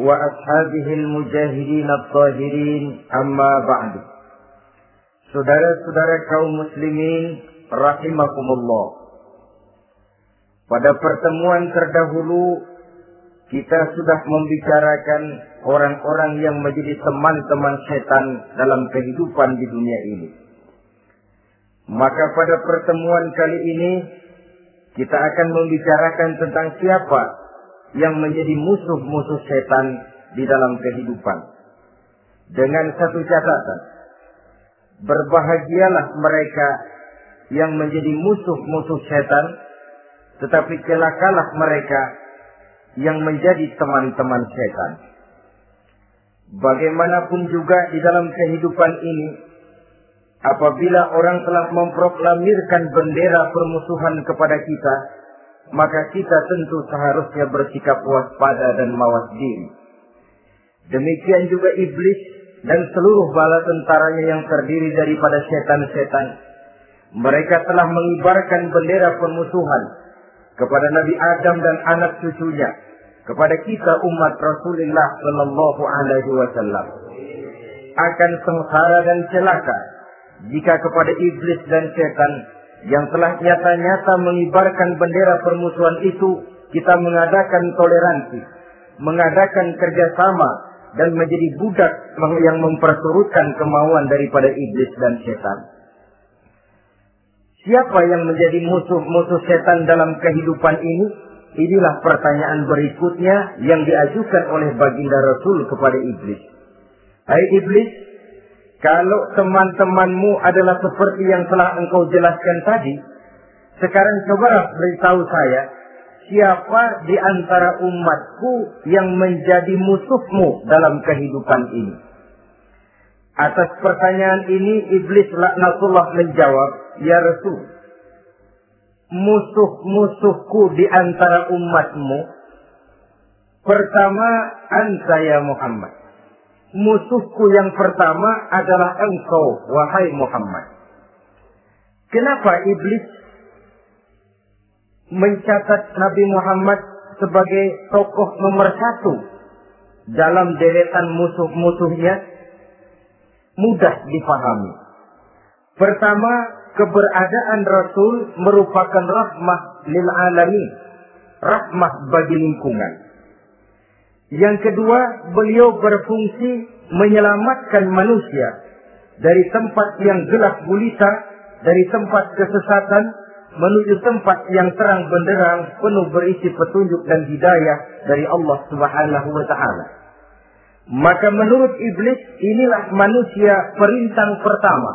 وأصحابه المجاهدين الطاهرين أما بعد Saudara-saudara kaum muslimin rahimakumullah. Pada pertemuan terdahulu kita sudah membicarakan orang-orang yang menjadi teman-teman setan dalam kehidupan di dunia ini. Maka pada pertemuan kali ini kita akan membicarakan tentang siapa yang menjadi musuh-musuh setan di dalam kehidupan. Dengan satu catatan, berbahagialah mereka yang menjadi musuh-musuh setan, tetapi celakalah mereka yang menjadi teman-teman setan. Bagaimanapun juga di dalam kehidupan ini, apabila orang telah memproklamirkan bendera permusuhan kepada kita, maka kita tentu seharusnya bersikap waspada dan mawas diri. Demikian juga iblis dan seluruh bala tentaranya yang terdiri daripada setan-setan. Mereka telah mengibarkan bendera permusuhan kepada Nabi Adam dan anak cucunya, kepada kita umat Rasulullah Sallallahu Alaihi Wasallam. Akan sengsara dan celaka jika kepada iblis dan setan yang telah nyata-nyata mengibarkan bendera permusuhan itu kita mengadakan toleransi, mengadakan kerjasama dan menjadi budak yang memperturutkan kemauan daripada iblis dan setan. Siapa yang menjadi musuh-musuh setan dalam kehidupan ini? Inilah pertanyaan berikutnya yang diajukan oleh baginda Rasul kepada iblis. Hai iblis, kalau teman-temanmu adalah seperti yang telah engkau jelaskan tadi, sekarang cobalah beritahu saya, siapa di antara umatku yang menjadi musuhmu dalam kehidupan ini? Atas pertanyaan ini, iblis laknatullah menjawab, Ya Rasul, musuh-musuhku di antara umatmu, pertama, anta ya Muhammad musuhku yang pertama adalah engkau, wahai Muhammad. Kenapa iblis mencatat Nabi Muhammad sebagai tokoh nomor satu dalam deretan musuh-musuhnya? Mudah difahami. Pertama, keberadaan Rasul merupakan rahmah lil alamin, rahmah bagi lingkungan. Yang kedua, beliau berfungsi menyelamatkan manusia dari tempat yang gelap gulita, dari tempat kesesatan menuju tempat yang terang benderang penuh berisi petunjuk dan hidayah dari Allah Subhanahu wa taala. Maka menurut iblis inilah manusia perintang pertama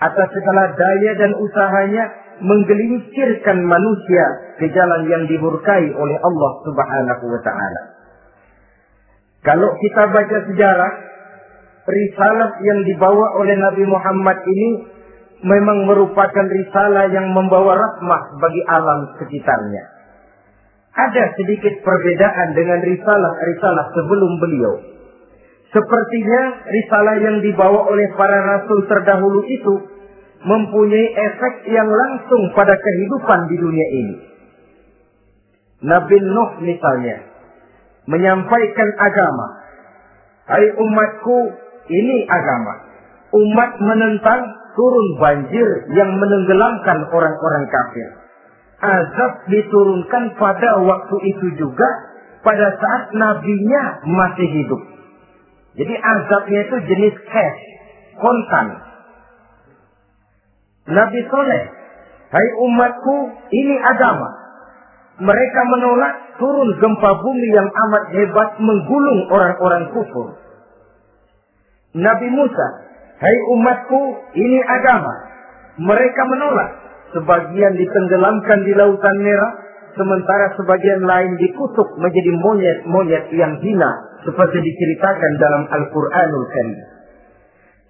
atas segala daya dan usahanya menggelincirkan manusia ke jalan yang dimurkai oleh Allah Subhanahu wa taala. Kalau kita baca sejarah, risalah yang dibawa oleh Nabi Muhammad ini memang merupakan risalah yang membawa rahmah bagi alam sekitarnya. Ada sedikit perbedaan dengan risalah-risalah sebelum beliau. Sepertinya risalah yang dibawa oleh para rasul terdahulu itu mempunyai efek yang langsung pada kehidupan di dunia ini. Nabi Nuh misalnya, menyampaikan agama. Hai umatku, ini agama. Umat menentang turun banjir yang menenggelamkan orang-orang kafir. Azab diturunkan pada waktu itu juga pada saat nabinya masih hidup. Jadi azabnya itu jenis cash, kontan. Nabi Soleh, hai umatku, ini agama. Mereka menolak turun gempa bumi yang amat hebat menggulung orang-orang kufur. Nabi Musa, hai umatku, ini agama. Mereka menolak. Sebagian ditenggelamkan di lautan merah, sementara sebagian lain dikutuk menjadi monyet-monyet yang hina seperti diceritakan dalam Al-Qur'anul Karim.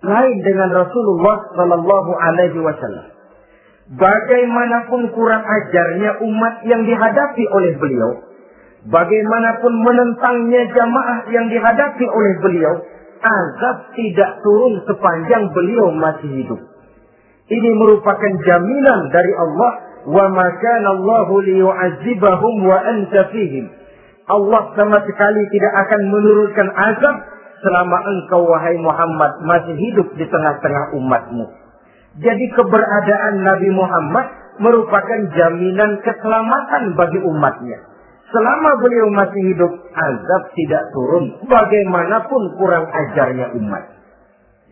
Lain dengan Rasulullah Shallallahu alaihi wasallam. Bagaimanapun kurang ajarnya umat yang dihadapi oleh beliau, bagaimanapun menentangnya jamaah yang dihadapi oleh beliau, azab tidak turun sepanjang beliau masih hidup. Ini merupakan jaminan dari Allah wa ma kana Allah liyu'adzibahum wa anta fihim. Allah sama sekali tidak akan menurunkan azab selama engkau wahai Muhammad masih hidup di tengah-tengah umatmu. Jadi keberadaan Nabi Muhammad merupakan jaminan keselamatan bagi umatnya. Selama beliau masih hidup, azab tidak turun bagaimanapun kurang ajarnya umat.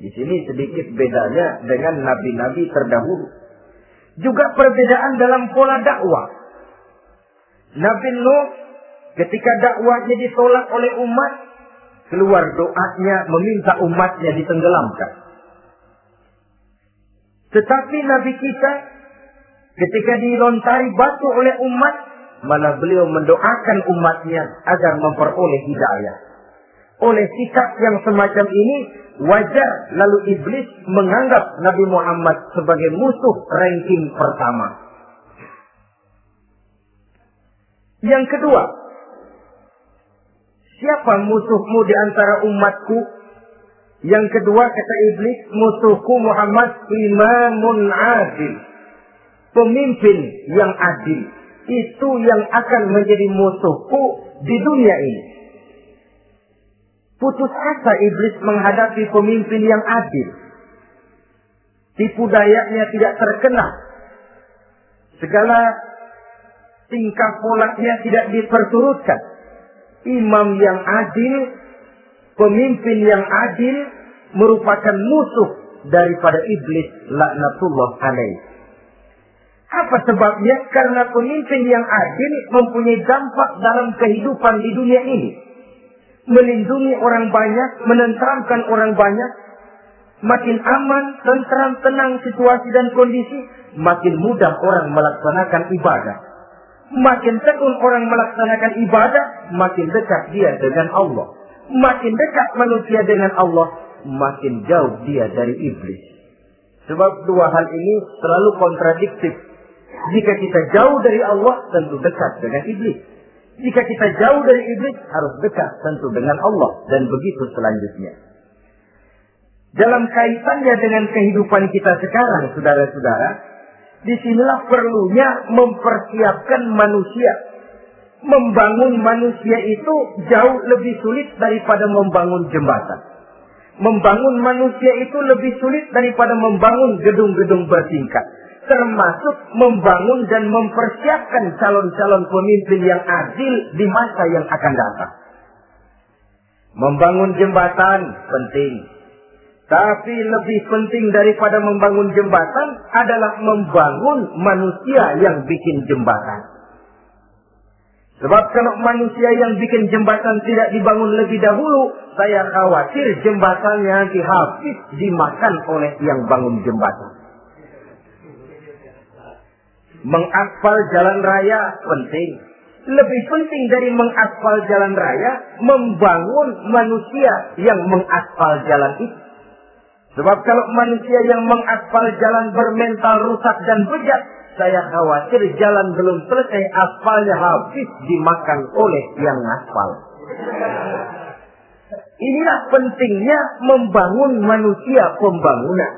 Di sini sedikit bedanya dengan nabi-nabi terdahulu. Juga perbedaan dalam pola dakwah. Nabi Nuh ketika dakwahnya ditolak oleh umat, keluar doanya meminta umatnya ditenggelamkan. Tetapi Nabi kita ketika dilontari batu oleh umat, malah beliau mendoakan umatnya agar memperoleh hidayah. Oleh sikap yang semacam ini, wajar lalu iblis menganggap Nabi Muhammad sebagai musuh ranking pertama. Yang kedua, siapa musuhmu di antara umatku? Yang kedua kata iblis, musuhku Muhammad imamun adil. Pemimpin yang adil. Itu yang akan menjadi musuhku di dunia ini. Putus asa iblis menghadapi pemimpin yang adil. Tipu dayanya tidak terkena. Segala tingkah polanya tidak diperturutkan. Imam yang adil, pemimpin yang adil merupakan musuh daripada iblis laknatullah alaih. Apa sebabnya? Karena pemimpin yang adil mempunyai dampak dalam kehidupan di dunia ini melindungi orang banyak, menenteramkan orang banyak, makin aman, tentram, tenang situasi dan kondisi, makin mudah orang melaksanakan ibadah. Makin tekun orang melaksanakan ibadah, makin dekat dia dengan Allah. Makin dekat manusia dengan Allah, makin jauh dia dari iblis. Sebab dua hal ini selalu kontradiktif. Jika kita jauh dari Allah, tentu dekat dengan iblis. Jika kita jauh dari iblis, harus dekat tentu dengan Allah. Dan begitu selanjutnya. Dalam kaitannya dengan kehidupan kita sekarang, saudara-saudara, di sinilah perlunya mempersiapkan manusia. Membangun manusia itu jauh lebih sulit daripada membangun jembatan. Membangun manusia itu lebih sulit daripada membangun gedung-gedung bertingkat termasuk membangun dan mempersiapkan calon-calon pemimpin yang adil di masa yang akan datang. Membangun jembatan penting. Tapi lebih penting daripada membangun jembatan adalah membangun manusia yang bikin jembatan. Sebab kalau manusia yang bikin jembatan tidak dibangun lebih dahulu, saya khawatir jembatannya nanti habis dimakan oleh yang bangun jembatan. Mengaspal jalan raya penting. Lebih penting dari mengaspal jalan raya, membangun manusia yang mengaspal jalan itu. Sebab kalau manusia yang mengaspal jalan bermental rusak dan bejat, saya khawatir jalan belum selesai, aspalnya habis dimakan oleh yang aspal. Inilah pentingnya membangun manusia pembangunan.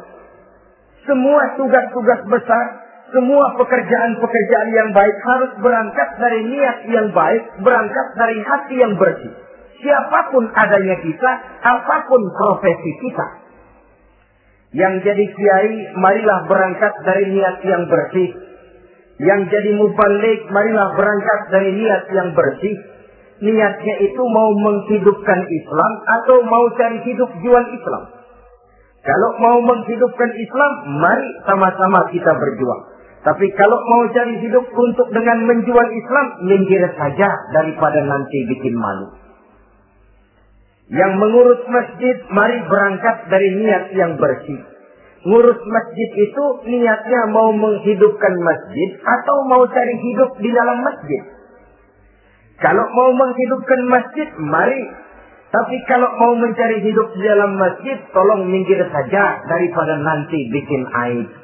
Semua tugas-tugas besar semua pekerjaan-pekerjaan yang baik harus berangkat dari niat yang baik, berangkat dari hati yang bersih. Siapa pun adanya kita, apa pun profesi kita. Yang jadi kiai, marilah berangkat dari niat yang bersih. Yang jadi mubalik, marilah berangkat dari niat yang bersih. Niatnya itu mau menghidupkan Islam atau mau cari hidup jual Islam. Kalau mau menghidupkan Islam, mari sama-sama kita berjuang. Tapi kalau mau cari hidup untuk dengan menjual Islam, minggir saja daripada nanti bikin malu. Yang mengurus masjid, mari berangkat dari niat yang bersih. Ngurus masjid itu niatnya mau menghidupkan masjid atau mau cari hidup di dalam masjid. Kalau mau menghidupkan masjid, mari Tapi kalau mau mencari hidup di dalam masjid, tolong minggir saja daripada nanti bikin aib.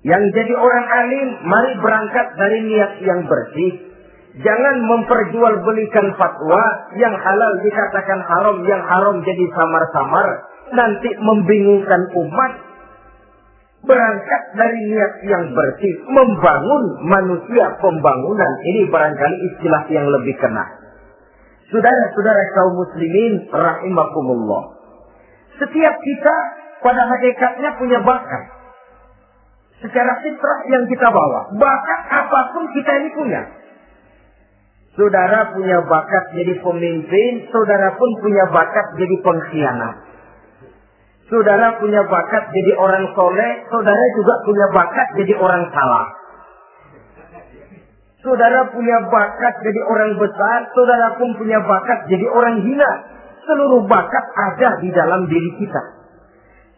Yang jadi orang alim, mari berangkat dari niat yang bersih. Jangan memperjualbelikan fatwa yang halal dikatakan haram, yang haram jadi samar-samar. Nanti membingungkan umat. Berangkat dari niat yang bersih, membangun manusia pembangunan. Ini barangkali istilah yang lebih kena. Saudara-saudara kaum muslimin rahimakumullah. Setiap kita pada hakikatnya punya bakat. Secara fitrah yang kita bawa. Bakat apa pun kita ini punya. Saudara punya bakat jadi pemimpin, saudara pun punya bakat jadi pengkhianat. Saudara punya bakat jadi orang soleh, saudara juga punya bakat jadi orang salah. Saudara punya bakat jadi orang besar, saudara pun punya bakat jadi orang hina. Seluruh bakat ada di dalam diri kita.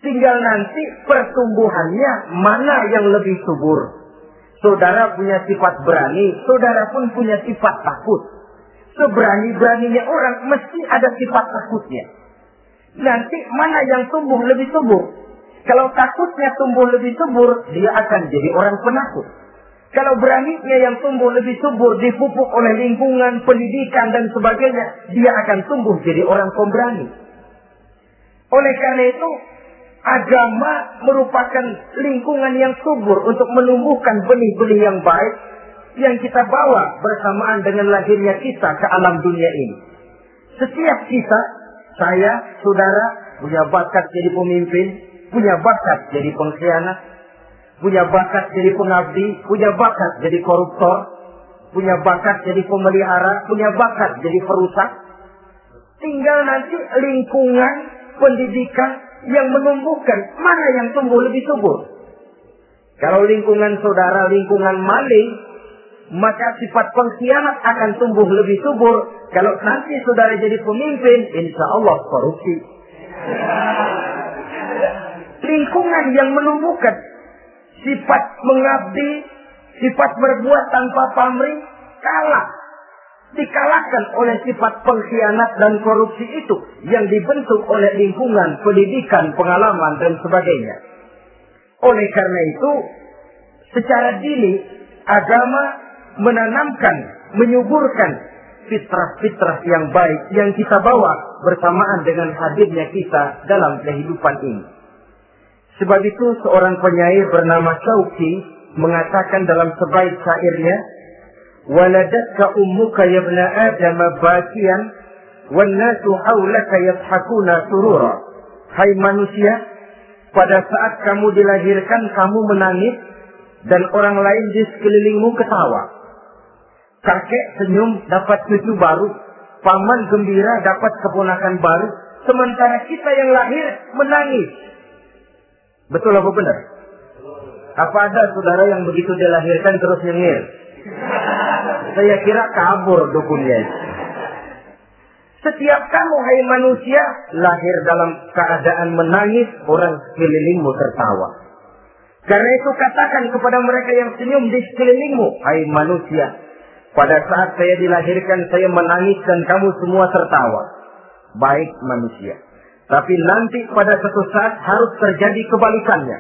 Tinggal nanti pertumbuhannya mana yang lebih subur. Saudara punya sifat berani, saudara pun punya sifat takut. Seberani-beraninya orang mesti ada sifat takutnya. Nanti mana yang tumbuh lebih subur? Kalau takutnya tumbuh lebih subur, dia akan jadi orang penakut. Kalau beraninya yang tumbuh lebih subur, dipupuk oleh lingkungan, pendidikan, dan sebagainya, dia akan tumbuh jadi orang pemberani. Oleh karena itu, agama merupakan lingkungan yang subur untuk menumbuhkan benih-benih yang baik yang kita bawa bersamaan dengan lahirnya kita ke alam dunia ini. Setiap kita, saya, saudara, punya bakat jadi pemimpin, punya bakat jadi pengkhianat, punya bakat jadi pengabdi, punya bakat jadi koruptor, punya bakat jadi pemelihara, punya bakat jadi perusak. Tinggal nanti lingkungan pendidikan yang menumbuhkan mana yang tumbuh lebih subur. Kalau lingkungan saudara, lingkungan maling, maka sifat pengkhianat akan tumbuh lebih subur. Kalau nanti saudara jadi pemimpin, insya Allah korupsi. Lingkungan yang menumbuhkan sifat mengabdi, sifat berbuat tanpa pamrih, kalah. Dikalahkan oleh sifat pengkhianat dan korupsi itu yang dibentuk oleh lingkungan, pendidikan, pengalaman, dan sebagainya. Oleh karena itu, secara dini, agama menanamkan, menyuburkan fitrah-fitrah yang baik yang kita bawa bersamaan dengan hadirnya kita dalam kehidupan ini. Sebab itu seorang penyair bernama Syauki mengatakan dalam sebaik syairnya, "Waladatka ummuka ya ibna Adam bakian wan nasu haulaka yadhakuna surura." Hai manusia, pada saat kamu dilahirkan kamu menangis dan orang lain di sekelilingmu ketawa. Kakek senyum dapat cucu baru, paman gembira dapat keponakan baru, sementara kita yang lahir menangis Betul apa benar? Apa ada saudara yang begitu dilahirkan terus nyengir? Saya kira kabur dukunnya. Setiap kamu hai manusia lahir dalam keadaan menangis, orang sekelilingmu tertawa. Karena itu katakan kepada mereka yang senyum di sekelilingmu, hai manusia, pada saat saya dilahirkan saya menangis dan kamu semua tertawa. Baik manusia. Tapi nanti pada suatu saat harus terjadi kebalikannya.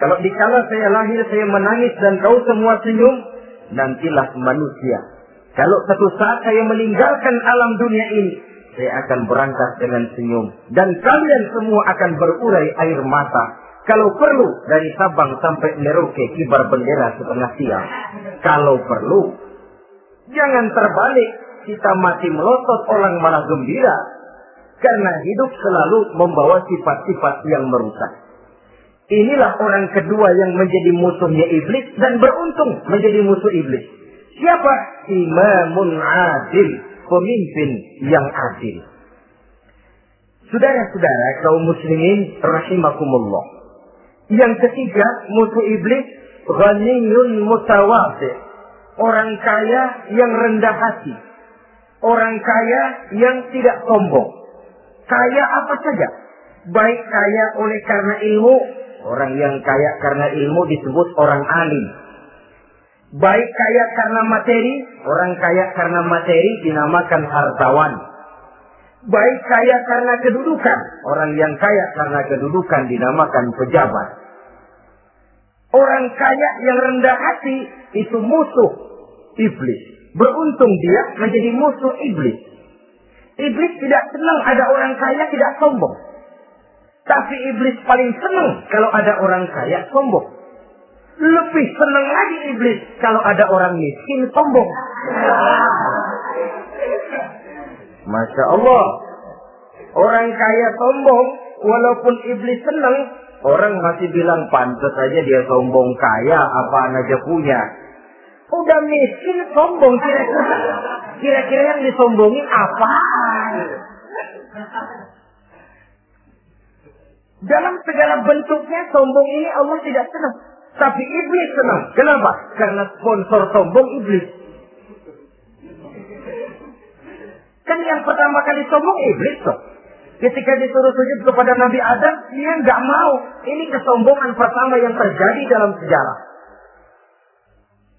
Kalau dikala saya lahir saya menangis dan kau semua senyum, nantilah manusia. Kalau suatu saat saya meninggalkan alam dunia ini, saya akan berangkat dengan senyum. Dan kalian semua akan berurai air mata. Kalau perlu, dari Sabang sampai Merauke kibar bendera setengah siang. Kalau perlu, jangan terbalik. Kita masih melotot orang malah gembira. Karena hidup selalu membawa sifat-sifat yang merusak. Inilah orang kedua yang menjadi musuhnya iblis dan beruntung menjadi musuh iblis. Siapa? Imamun adil. Pemimpin yang adil. Saudara-saudara kaum muslimin rahimakumullah. Yang ketiga, musuh iblis ghaniyun mutawasi. Orang kaya yang rendah hati. Orang kaya yang tidak sombong. Kaya apa saja. Baik kaya oleh karena ilmu. Orang yang kaya karena ilmu disebut orang alim. Baik kaya karena materi. Orang kaya karena materi dinamakan hartawan. Baik kaya karena kedudukan. Orang yang kaya karena kedudukan dinamakan pejabat. Orang kaya yang rendah hati itu musuh iblis. Beruntung dia menjadi musuh iblis. Iblis tidak senang ada orang kaya tidak sombong. Tapi iblis paling senang kalau ada orang kaya sombong. Lebih senang lagi iblis kalau ada orang miskin sombong. Masya Allah. Orang kaya sombong, walaupun iblis senang, orang masih bilang pantas saja dia sombong kaya, apa aja punya. Udah miskin sombong kira-kira. Kira-kira yang disombongin apa? Dalam segala bentuknya sombong ini Allah tidak senang. Tapi iblis senang. Kenapa? Karena sponsor sombong iblis. Kan yang pertama kali sombong iblis toh. Ketika disuruh sujud kepada Nabi Adam, dia nggak mau. Ini kesombongan pertama yang terjadi dalam sejarah.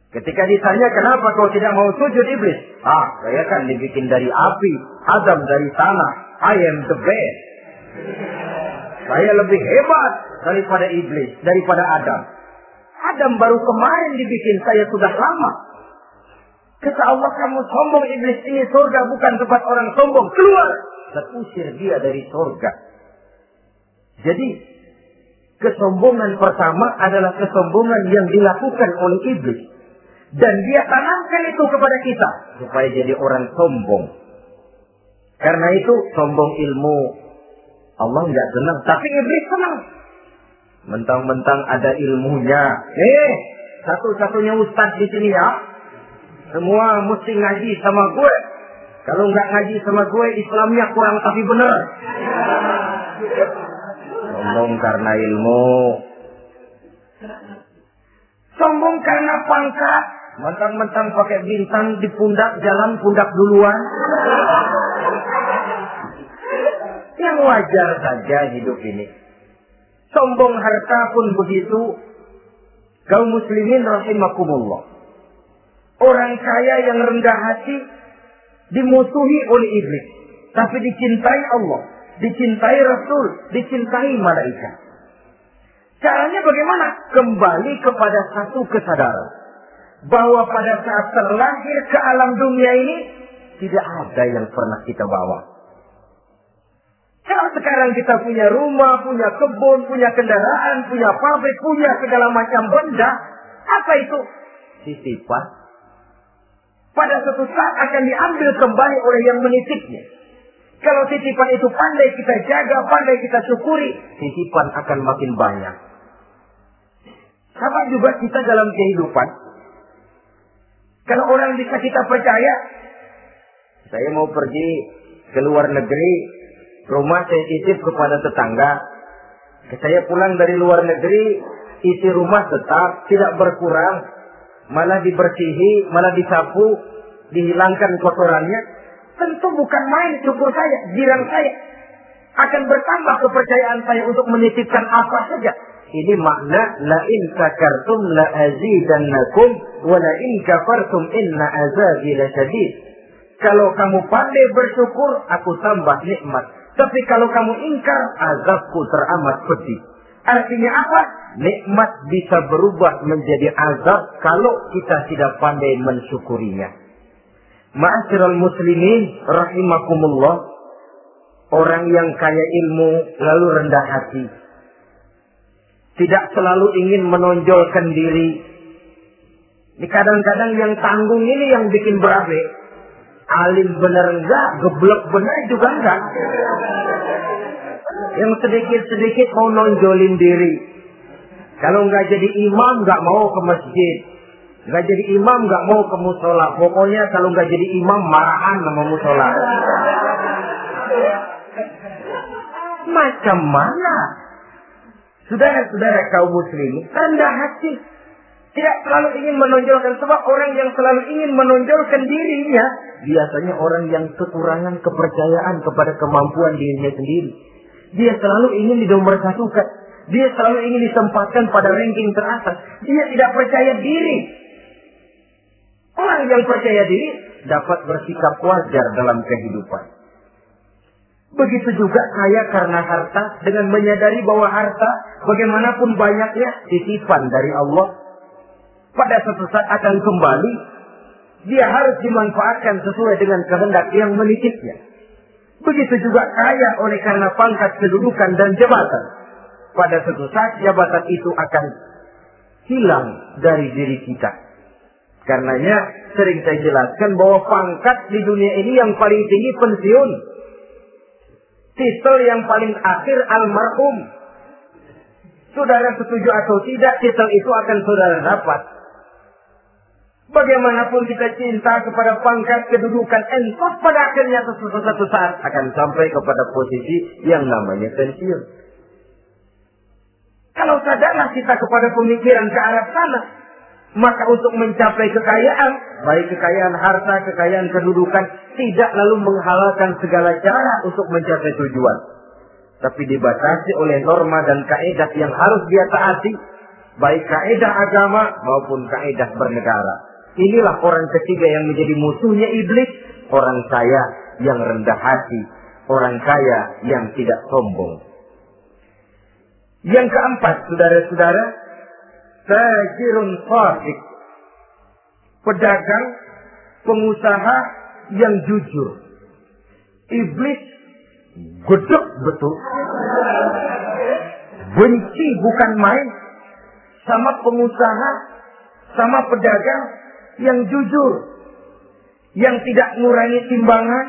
Ketika ditanya kenapa kau tidak mau sujud iblis? Ah, saya kan dibikin dari api, Adam dari tanah. I am the best. Saya lebih hebat daripada iblis, daripada Adam. Adam baru kemarin dibikin, saya sudah lama. Kata Allah kamu sombong iblis ini surga bukan tempat orang sombong. Keluar. Terusir dia dari surga. Jadi kesombongan pertama adalah kesombongan yang dilakukan oleh iblis. Dan dia tanamkan itu kepada kita. Supaya jadi orang sombong. Karena itu sombong ilmu. Allah nggak senang. Tapi iblis senang. Mentang-mentang ada ilmunya. Eh, satu-satunya ustadz di sini ya. Semua mesti ngaji sama gue. Kalau nggak ngaji sama gue, Islamnya kurang tapi bener. Sombong karena ilmu. Sombong karena pangkat. Mentang-mentang pakai bintang di pundak, jalan pundak duluan. Yang wajar saja hidup ini. Sombong harta pun begitu. Kaum muslimin rahimakumullah. Orang kaya yang rendah hati dimusuhi oleh iblis. Tapi dicintai Allah. Dicintai Rasul. Dicintai malaikat. Caranya bagaimana? Kembali kepada satu kesadaran. Bahwa pada saat terlahir ke alam dunia ini. Tidak ada yang pernah kita bawa. Kalau sekarang kita punya rumah, punya kebun, punya kendaraan, punya pabrik, punya segala macam benda. Apa itu? Titipan. Pada suatu saat akan diambil kembali oleh yang menitipnya. Kalau titipan itu pandai kita jaga, pandai kita syukuri, titipan akan makin banyak. Sama juga kita dalam kehidupan. Kalau orang bisa kita percaya, saya mau pergi ke luar negeri, rumah saya titip kepada tetangga. Saya pulang dari luar negeri, isi rumah tetap tidak berkurang, malah dibersihi, malah disapu, dihilangkan kotorannya. Tentu bukan main syukur saya, jiran saya. Akan bertambah kepercayaan saya untuk menitipkan apa saja. Ini makna la in sakartum la azidannakum wa la in kafartum inna azabi lasyadid. Kalau kamu pandai bersyukur, aku tambah nikmat. Tapi kalau kamu ingkar, azabku teramat pedih. Artinya apa? Nikmat bisa berubah menjadi azab kalau kita tidak pandai mensyukurinya. Ma'asyiral muslimin rahimakumullah. Orang yang kaya ilmu lalu rendah hati. Tidak selalu ingin menonjolkan diri. Ini kadang-kadang yang tanggung ini yang bikin berabe. Alim bener enggak, geblek bener juga enggak. Yang sedikit-sedikit mau nonjolin diri. Kalau nggak jadi imam nggak mau ke masjid. Nggak jadi imam nggak mau ke musola. Pokoknya kalau nggak jadi imam marahan sama musola. Macam mana? Saudara-saudara kaum muslimin rendah hati. Tidak selalu ingin menonjolkan sebab orang yang selalu ingin menonjolkan dirinya biasanya orang yang kekurangan kepercayaan kepada kemampuan dirinya sendiri. Dia selalu ingin satukan. Dia selalu ingin ditempatkan pada ranking teratas. Dia tidak percaya diri. Orang yang percaya diri dapat bersikap wajar dalam kehidupan. Begitu juga kaya karena harta dengan menyadari bahwa harta bagaimanapun banyaknya titipan dari Allah pada suatu saat akan kembali dia harus dimanfaatkan sesuai dengan kehendak yang menitipnya. Begitu juga kaya oleh karena pangkat kedudukan dan jabatan. Pada suatu saat jabatan itu akan hilang dari diri kita. Karenanya sering saya jelaskan bahwa pangkat di dunia ini yang paling tinggi pensiun. Titel yang paling akhir almarhum. Saudara setuju atau tidak, titel itu akan saudara dapat. Bagaimanapun kita cinta kepada pangkat kedudukan entos pada akhirnya satu saat akan sampai kepada posisi yang namanya pensiun. Kalau sadarlah kita kepada pemikiran ke arah sana, maka untuk mencapai kekayaan, baik kekayaan harta, kekayaan kedudukan, tidak lalu menghalalkan segala cara untuk mencapai tujuan. Tapi dibatasi oleh norma dan kaedah yang harus dia taati, baik kaedah agama maupun kaedah bernegara. Inilah orang ketiga yang menjadi musuhnya iblis. Orang kaya yang rendah hati. Orang kaya yang tidak sombong. Yang keempat, saudara-saudara. Tajirun fasik. Pedagang, pengusaha yang jujur. Iblis gedek betul. Benci bukan main sama pengusaha, sama pedagang yang jujur, yang tidak ngurangi timbangan,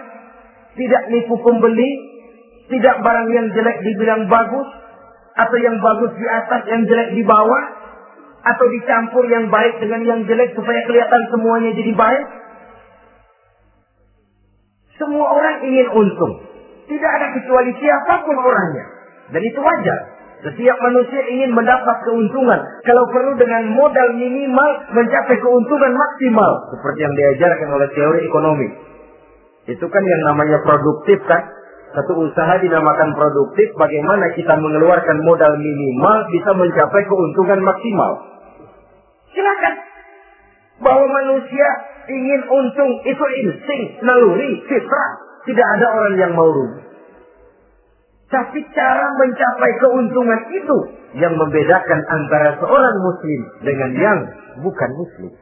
tidak nipu pembeli, tidak barang yang jelek dibilang bagus, atau yang bagus di atas, yang jelek di bawah, atau dicampur yang baik dengan yang jelek supaya kelihatan semuanya jadi baik. Semua orang ingin untung. Tidak ada kecuali siapa pun orangnya. Dan itu wajar. Setiap manusia ingin mendapat keuntungan. Kalau perlu dengan modal minimal mencapai keuntungan maksimal. Seperti yang diajarkan oleh teori ekonomi. Itu kan yang namanya produktif kan. Satu usaha dinamakan produktif. Bagaimana kita mengeluarkan modal minimal bisa mencapai keuntungan maksimal. Silakan. Bahwa manusia ingin untung itu insting, naluri, fitrah. Tidak ada orang yang mau rugi. Tapi cara mencapai keuntungan itu yang membedakan antara seorang muslim dengan yang bukan muslim.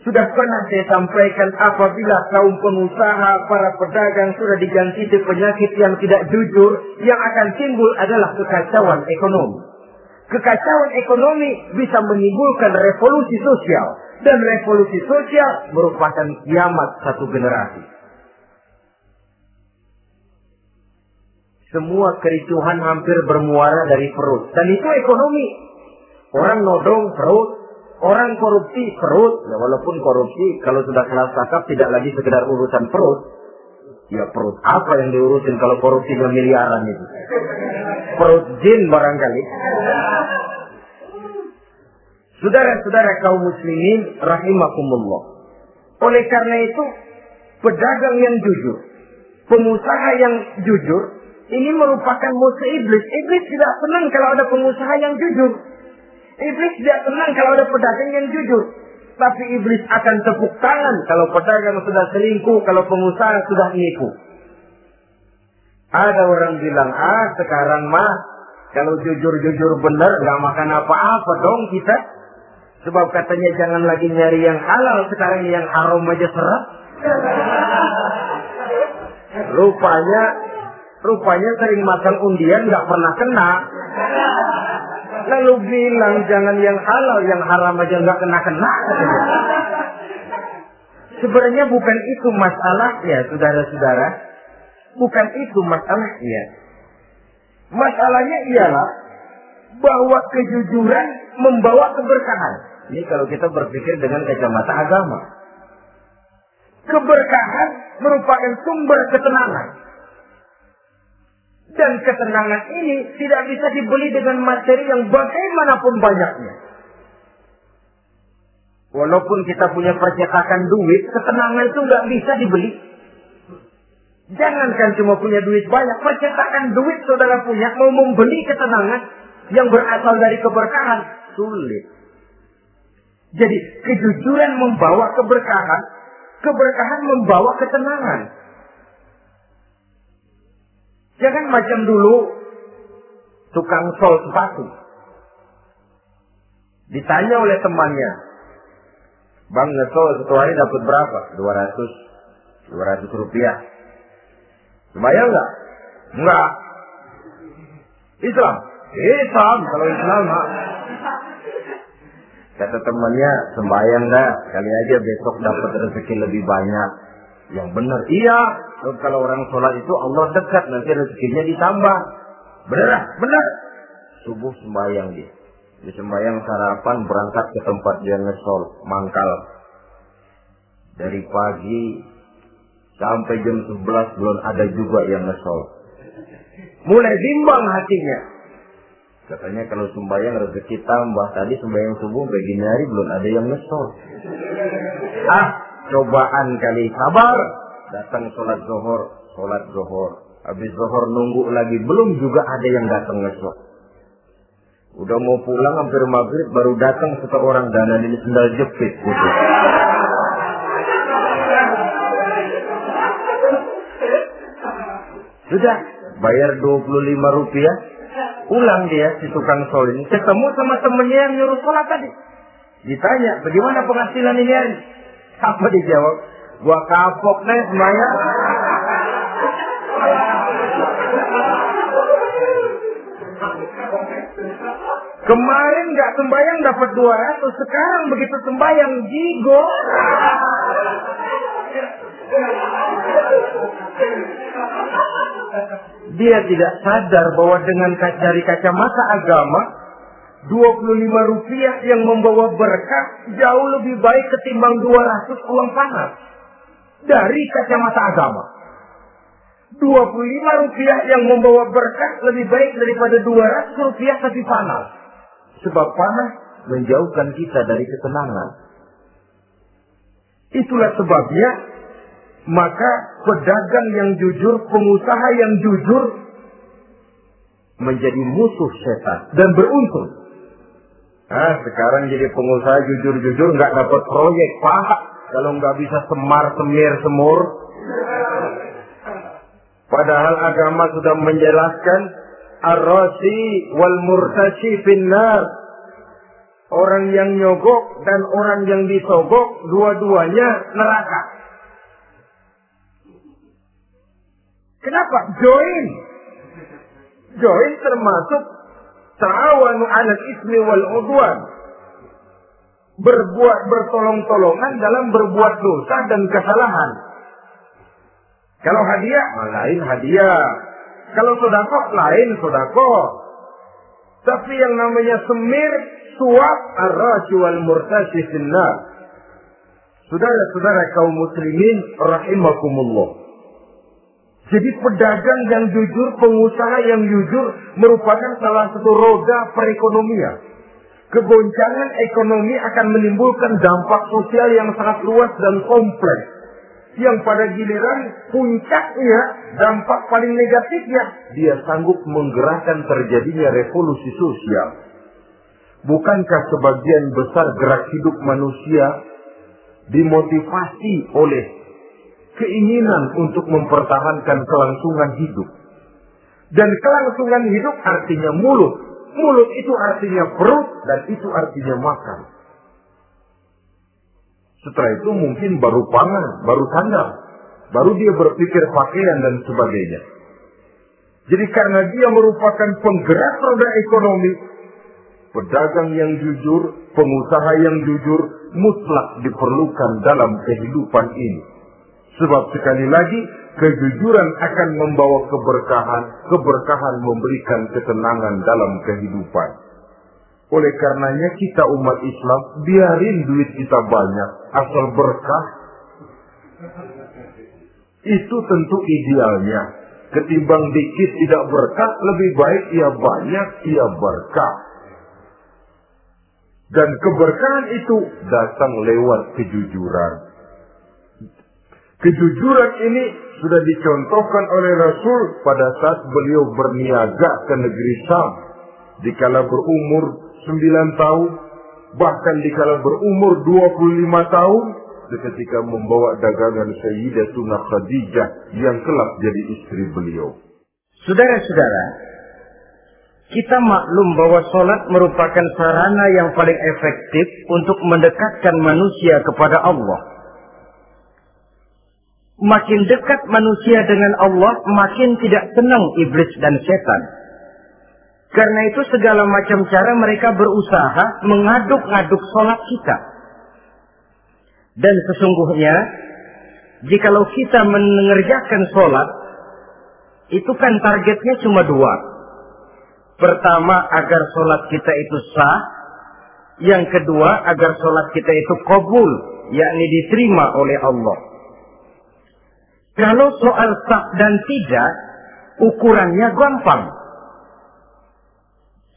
Sudah pernah saya sampaikan apabila kaum pengusaha, para pedagang sudah diganti penyakit yang tidak jujur, yang akan timbul adalah kekacauan ekonomi. Kekacauan ekonomi bisa menimbulkan revolusi sosial. Dan revolusi sosial merupakan kiamat satu generasi. Semua kericuhan hampir bermuara dari perut. Dan itu ekonomi. Orang nodong perut, orang korupsi perut. Ya walaupun korupsi kalau sudah kelas kakap tidak lagi sekedar urusan perut. Ya perut apa yang diurusin kalau korupsinya miliaran itu. Perut jin barangkali. Saudara-saudara kaum muslimin rahimakumullah. Oleh karena itu, pedagang yang jujur, pengusaha yang jujur, ini merupakan musuh iblis. Iblis tidak senang kalau ada pengusaha yang jujur. Iblis tidak senang kalau ada pedagang yang jujur. Tapi iblis akan tepuk tangan kalau pedagang sudah selingkuh, kalau pengusaha sudah nipu. Ada orang bilang, ah sekarang mah kalau jujur-jujur benar nggak makan apa-apa dong kita. Sebab katanya jangan lagi nyari yang halal, sekarang yang haram aja serat. Rupanya Rupanya sering makan undian nggak pernah kena. Lalu bilang jangan yang halal, yang haram aja nggak kena-kena. Sebenarnya bukan itu masalahnya, saudara-saudara. Bukan itu masalahnya. Masalahnya ialah bahwa kejujuran membawa keberkahan. Ini kalau kita berpikir dengan kacamata agama. Keberkahan merupakan sumber ketenangan. Dan ketenangan ini tidak bisa dibeli dengan materi yang bagaimanapun banyaknya. Walaupun kita punya percetakan duit, ketenangan itu nggak bisa dibeli. Jangankan cuma punya duit banyak, percetakan duit saudara punya mau membeli ketenangan yang berasal dari keberkahan sulit. Jadi kejujuran membawa keberkahan, keberkahan membawa ketenangan. Jangan macam dulu tukang sol sepatu. Ditanya oleh temannya, Bang ngesol satu hari dapat berapa? 200 200 rupiah. Sembayang enggak? Enggak. Islam? Islam. Kalau Islam, ha. Kata temannya, sembayang dah. Kali aja besok dapat rezeki lebih banyak. Yang benar. Iya. Kalau orang sholat itu Allah dekat. Nanti rezekinya ditambah. Benar? Benar. Subuh sembayang dia. Di sembahyang sarapan berangkat ke tempat dia ngesol, mangkal. Dari pagi sampai jam 11 belum ada juga yang ngesol. Mulai bimbang hatinya. Katanya kalau sembahyang rezeki tambah. Tadi sembahyang subuh begini hari belum ada yang ngesol. Ah, cobaan kali sabar. Datang sholat zohor, sholat zohor. Habis zohor nunggu lagi, belum juga ada yang datang ngesol. Udah mau pulang hampir maghrib baru datang seseorang dana ini sendal jepit gitu. Sudah bayar 25 rupiah pulang dia si tukang sol ini ketemu sama temennya yang nyuruh sholat tadi. Ditanya, bagaimana penghasilan ini hari? Apa dijawab? Gua kapok nih semuanya. Kemarin nggak sembayang dapat 200, sekarang begitu sembayang jigo. Dia tidak sadar bahwa dengan dari kacamata agama, 25 rupiah yang membawa berkah jauh lebih baik ketimbang 200 uang panas. Dari kacamata agama. 25 rupiah yang membawa berkah lebih baik daripada 200 rupiah tapi panas. Sebab panas menjauhkan kita dari ketenangan. Itulah sebabnya maka pedagang yang jujur, pengusaha yang jujur menjadi musuh setan dan beruntung. Ah, sekarang jadi pengusaha jujur-jujur nggak dapat proyek, pak. Kalau nggak bisa semar, semir, semur. Padahal agama sudah menjelaskan ar-rasi wal murtashi finnar. Orang yang nyogok dan orang yang disogok dua-duanya neraka. Kenapa? Join. Join termasuk ta'awanu 'alal ismi wal udwan. Berbuat bertolong-tolongan dalam berbuat dosa dan kesalahan. Kalau hadiah, lain hadiah. Kalau sodako, lain sodako. Tapi yang namanya semir, suap, arraji wal murtasi finnar. Saudara-saudara kaum muslimin, rahimakumullah. Jadi pedagang yang jujur, pengusaha yang jujur merupakan salah satu roda perekonomian. Kegoncangan ekonomi akan menimbulkan dampak sosial yang sangat luas dan kompleks. Yang pada giliran puncaknya, dampak paling negatifnya, dia sanggup menggerakkan terjadinya revolusi sosial. Bukankah sebagian besar gerak hidup manusia dimotivasi oleh keinginan untuk mempertahankan kelangsungan hidup. Dan kelangsungan hidup artinya mulut. Mulut itu artinya perut dan itu artinya makan. Setelah itu mungkin baru pangan, baru sandal. Baru dia berpikir pakaian dan sebagainya. Jadi karena dia merupakan penggerak roda ekonomi, pedagang yang jujur, pengusaha yang jujur, mutlak diperlukan dalam kehidupan ini. Sebab sekali lagi kejujuran akan membawa keberkahan, keberkahan memberikan ketenangan dalam kehidupan. Oleh karenanya kita umat Islam biarin duit kita banyak asal berkah. Itu tentu idealnya. Ketimbang dikit tidak berkah, lebih baik ia banyak, ia berkah. Dan keberkahan itu datang lewat kejujuran. Kejujuran ini sudah dicontohkan oleh Rasul pada saat beliau berniaga ke negeri Sam. Dikala berumur 9 tahun, bahkan dikala berumur 25 tahun, ketika membawa dagangan Sayyidatuna Khadijah yang kelak jadi istri beliau. Saudara-saudara, kita maklum bahwa sholat merupakan sarana yang paling efektif untuk mendekatkan manusia kepada Allah. Makin dekat manusia dengan Allah, makin tidak senang iblis dan setan. Karena itu segala macam cara mereka berusaha mengaduk-aduk sholat kita. Dan sesungguhnya, jikalau kita mengerjakan sholat, itu kan targetnya cuma dua. Pertama, agar sholat kita itu sah. Yang kedua, agar sholat kita itu kabul, yakni diterima oleh Allah. Kalau soal sah dan tidak, ukurannya gampang.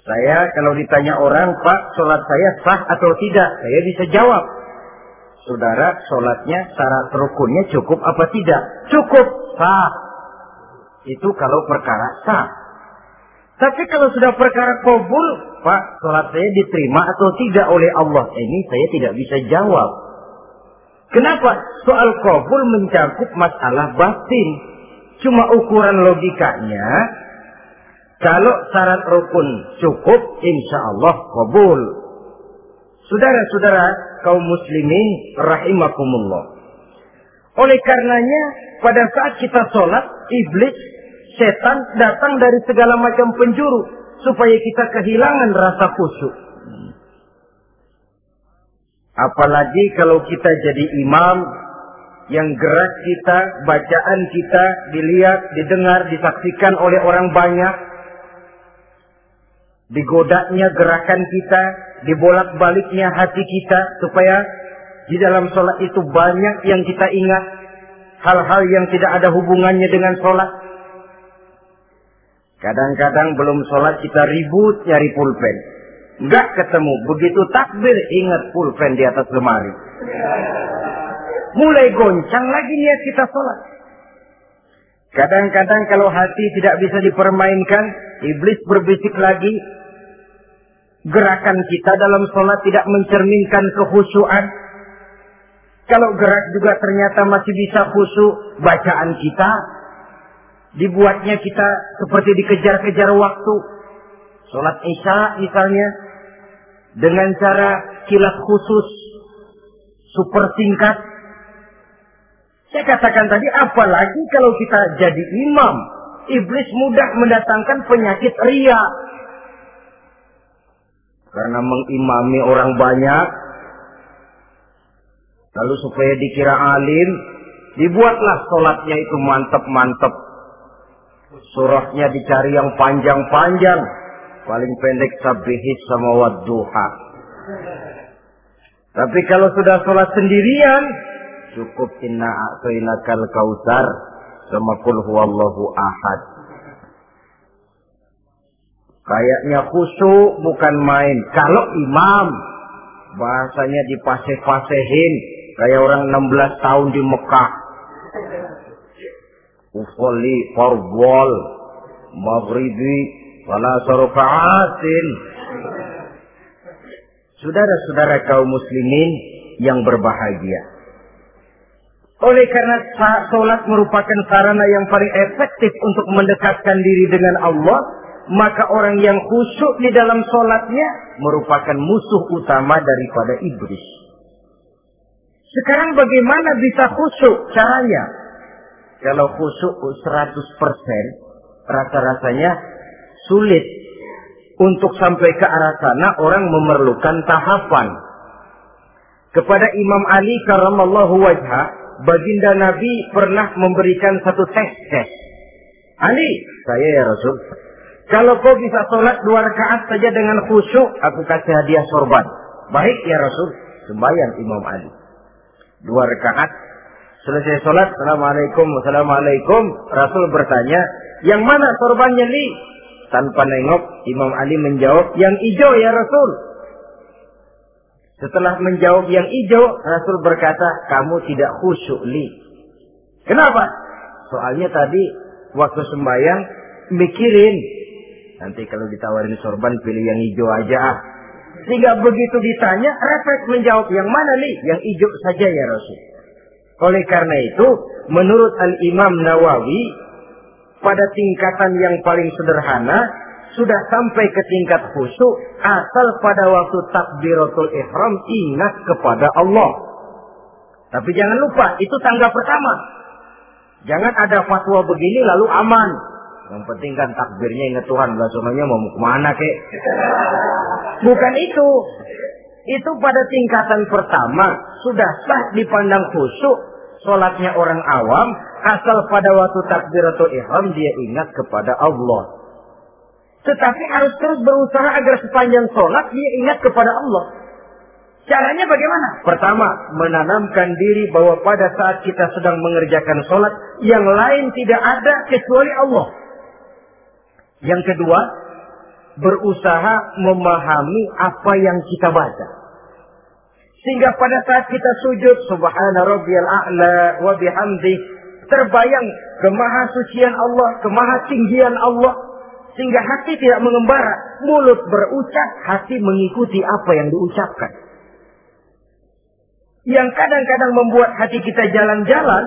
Saya kalau ditanya orang, Pak, sholat saya sah atau tidak? Saya bisa jawab. Saudara, sholatnya syarat rukunnya cukup apa tidak? Cukup, sah. Itu kalau perkara sah. Tapi kalau sudah perkara kabul, Pak, sholat saya diterima atau tidak oleh Allah? Ini saya tidak bisa jawab. Kenapa? Soal kabul mencakup masalah batin. Cuma ukuran logikanya, kalau syarat rukun cukup, insya Allah kabul. Saudara-saudara kaum muslimin rahimakumullah. Oleh karenanya, pada saat kita sholat, iblis, setan datang dari segala macam penjuru. Supaya kita kehilangan rasa khusyuk. Apalagi kalau kita jadi imam, yang gerak kita, bacaan kita dilihat, didengar, disaksikan oleh orang banyak. Digodanya gerakan kita, dibolak-baliknya hati kita supaya di dalam sholat itu banyak yang kita ingat. Hal-hal yang tidak ada hubungannya dengan sholat. Kadang-kadang belum sholat kita ribut nyari pulpen. Enggak ketemu. Begitu takbir ingat pulpen di atas lemari. Mulai goncang lagi niat kita sholat. Kadang-kadang kalau hati tidak bisa dipermainkan, iblis berbisik lagi. Gerakan kita dalam sholat tidak mencerminkan kehusuan. Kalau gerak juga ternyata masih bisa khusyuk, bacaan kita dibuatnya kita seperti dikejar-kejar waktu. Sholat isya misalnya, dengan cara kilat khusus, super singkat. Saya katakan tadi, apalagi kalau kita jadi imam, iblis mudah mendatangkan penyakit ria. Karena mengimami orang banyak, lalu supaya dikira alim, dibuatlah sholatnya itu mantep-mantep. Surahnya dicari yang panjang-panjang, paling pendek sabihis sama wadduha. Tapi kalau sudah sholat sendirian, cukup inna a'tainakal kausar sama kul huwallahu ahad. Kayaknya khusyuk bukan main. Kalau imam, bahasanya dipaseh-pasehin. Kayak orang 16 tahun di Mekah. Ufoli, farbol, maghribi, wala sarukaatin. Saudara-saudara kaum muslimin yang berbahagia. Oleh karena sholat merupakan sarana yang paling efektif untuk mendekatkan diri dengan Allah, maka orang yang khusyuk di dalam sholatnya merupakan musuh utama daripada iblis. Sekarang bagaimana bisa khusyuk caranya? Kalau khusyuk 100%, rasa-rasanya sulit. Untuk sampai ke arah sana orang memerlukan tahapan. Kepada Imam Ali karamallahu wajha, baginda Nabi pernah memberikan satu tes-tes. Ali, saya ya Rasul, kalau kau bisa sholat dua rakaat saja dengan khusyuk, aku kasih hadiah sorban. Baik ya Rasul, sembahyang Imam Ali. Dua rakaat, selesai sholat, Assalamualaikum, Assalamualaikum. Rasul bertanya, yang mana sorbannya Li? Tanpa nengok, Imam Ali menjawab, yang hijau ya Rasul. Setelah menjawab yang hijau, Rasul berkata, kamu tidak khusyuk Li. Kenapa? Soalnya tadi waktu sembahyang mikirin Nanti kalau ditawarin sorban pilih yang hijau aja ah. Sehingga begitu ditanya, refleks menjawab yang mana nih? Yang hijau saja ya Rasul. Oleh karena itu, menurut Al-Imam Nawawi, pada tingkatan yang paling sederhana sudah sampai ke tingkat khusyuk asal pada waktu takbiratul ihram ingat kepada Allah. Tapi jangan lupa, itu tangga pertama. Jangan ada fatwa begini lalu aman. Yang penting kan takbirnya ingat Tuhan, semuanya mau ke mana kek. Bukan itu. Itu pada tingkatan pertama sudah sah dipandang khusyuk sholatnya orang awam asal pada waktu takbiratul ihram dia ingat kepada Allah. Tetapi harus terus berusaha agar sepanjang sholat dia ingat kepada Allah. Caranya bagaimana? Pertama, menanamkan diri bahwa pada saat kita sedang mengerjakan sholat, yang lain tidak ada kecuali Allah. Yang kedua, berusaha memahami apa yang kita baca. Sehingga pada saat kita sujud, subhana rabbiyal a'la wa bihamdi, terbayang kemahasucian Allah, kemahatinggian Allah, sehingga hati tidak mengembara, mulut berucap, hati mengikuti apa yang diucapkan. Yang kadang-kadang membuat hati kita jalan-jalan,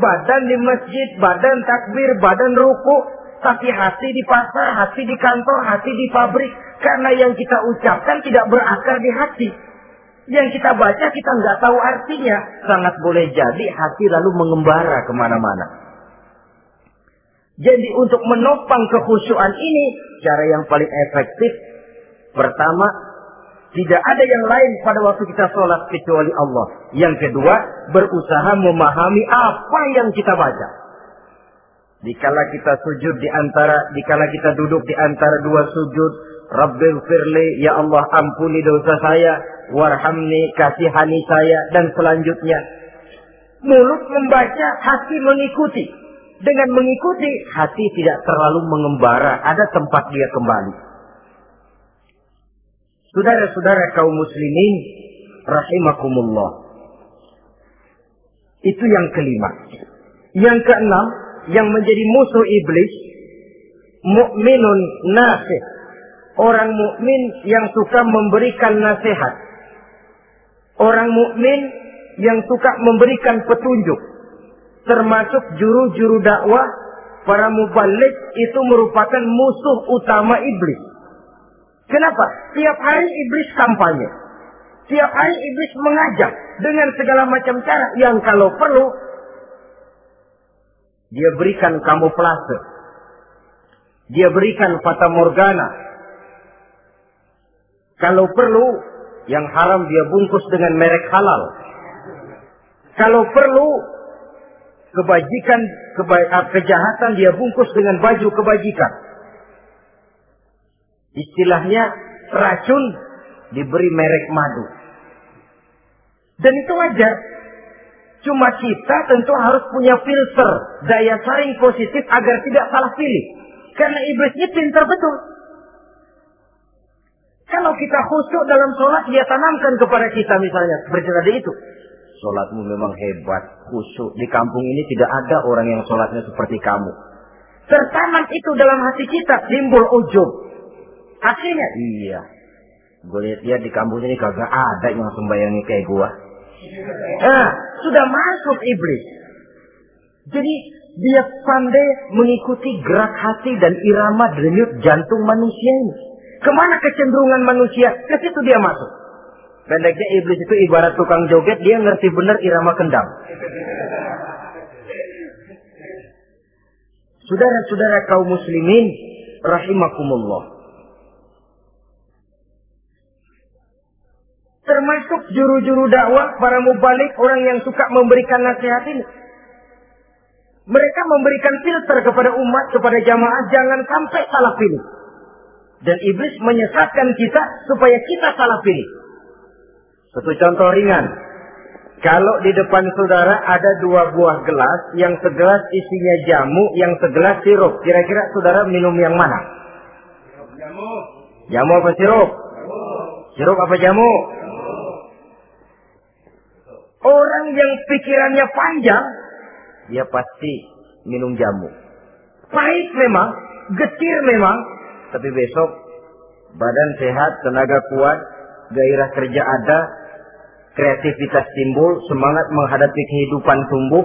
badan di masjid, badan takbir, badan ruku, tapi hati di pasar, hati di kantor, hati di pabrik. Karena yang kita ucapkan tidak berakar di hati. Yang kita baca kita nggak tahu artinya. Sangat boleh jadi hati lalu mengembara ke mana-mana. Jadi untuk menopang kekhusyuan ini, cara yang paling efektif, pertama, tidak ada yang lain pada waktu kita sholat kecuali Allah. Yang kedua, berusaha memahami apa yang kita baca. Dikala kita sujud di antara, dikala kita duduk di antara dua sujud, Rabbil firli, ya Allah ampuni dosa saya, warhamni, kasihani saya, dan selanjutnya. Mulut membaca, hati mengikuti. Dengan mengikuti, hati tidak terlalu mengembara, ada tempat dia kembali. Saudara-saudara kaum muslimin, rahimakumullah. Itu yang kelima. Yang keenam, yang menjadi musuh iblis mukminun nasih orang mukmin yang suka memberikan nasihat orang mukmin yang suka memberikan petunjuk termasuk juru-juru dakwah para mubalik itu merupakan musuh utama iblis kenapa tiap hari iblis kampanye tiap hari iblis mengajak dengan segala macam cara yang kalau perlu dia berikan kamuflase. Dia berikan fata morgana. Kalau perlu, yang haram dia bungkus dengan merek halal. Kalau perlu, kebajikan, keba ah, kejahatan dia bungkus dengan baju kebajikan. Istilahnya racun diberi merek madu. Dan itu wajar. Cuma kita tentu harus punya filter, daya saring positif agar tidak salah pilih. Karena iblis ini pintar betul. Kalau kita khusyuk dalam sholat, dia tanamkan kepada kita misalnya. Seperti tadi itu. Sholatmu memang hebat, khusyuk. Di kampung ini tidak ada orang yang sholatnya seperti kamu. Tertanam itu dalam hati kita, timbul ujub. Akhirnya, iya. Gue lihat-lihat di kampung ini kagak ada yang sembayangi kayak gua. Nah, sudah masuk iblis. Jadi dia pandai mengikuti gerak hati dan irama denyut jantung manusia ini. Ke mana kecenderungan manusia? Ke situ dia masuk. Pendeknya iblis itu ibarat tukang joget, dia ngerti benar irama kendang. Saudara-saudara kaum muslimin, rahimakumullah. Termasuk juru-juru dakwah, para mubalik, orang yang suka memberikan nasihat ini. Mereka memberikan filter kepada umat, kepada jamaah, jangan sampai salah pilih. Dan iblis menyesatkan kita supaya kita salah pilih. Satu contoh ringan. Kalau di depan saudara ada dua buah gelas, yang segelas isinya jamu, yang segelas sirup. Kira-kira saudara minum yang mana? Jamu. Jamu apa sirup? Jamu. Sirup apa jamu? Orang yang pikirannya panjang, dia pasti minum jamu. Pahit memang, getir memang, tapi besok badan sehat, tenaga kuat, gairah kerja ada, kreativitas timbul, semangat menghadapi kehidupan tumbuh.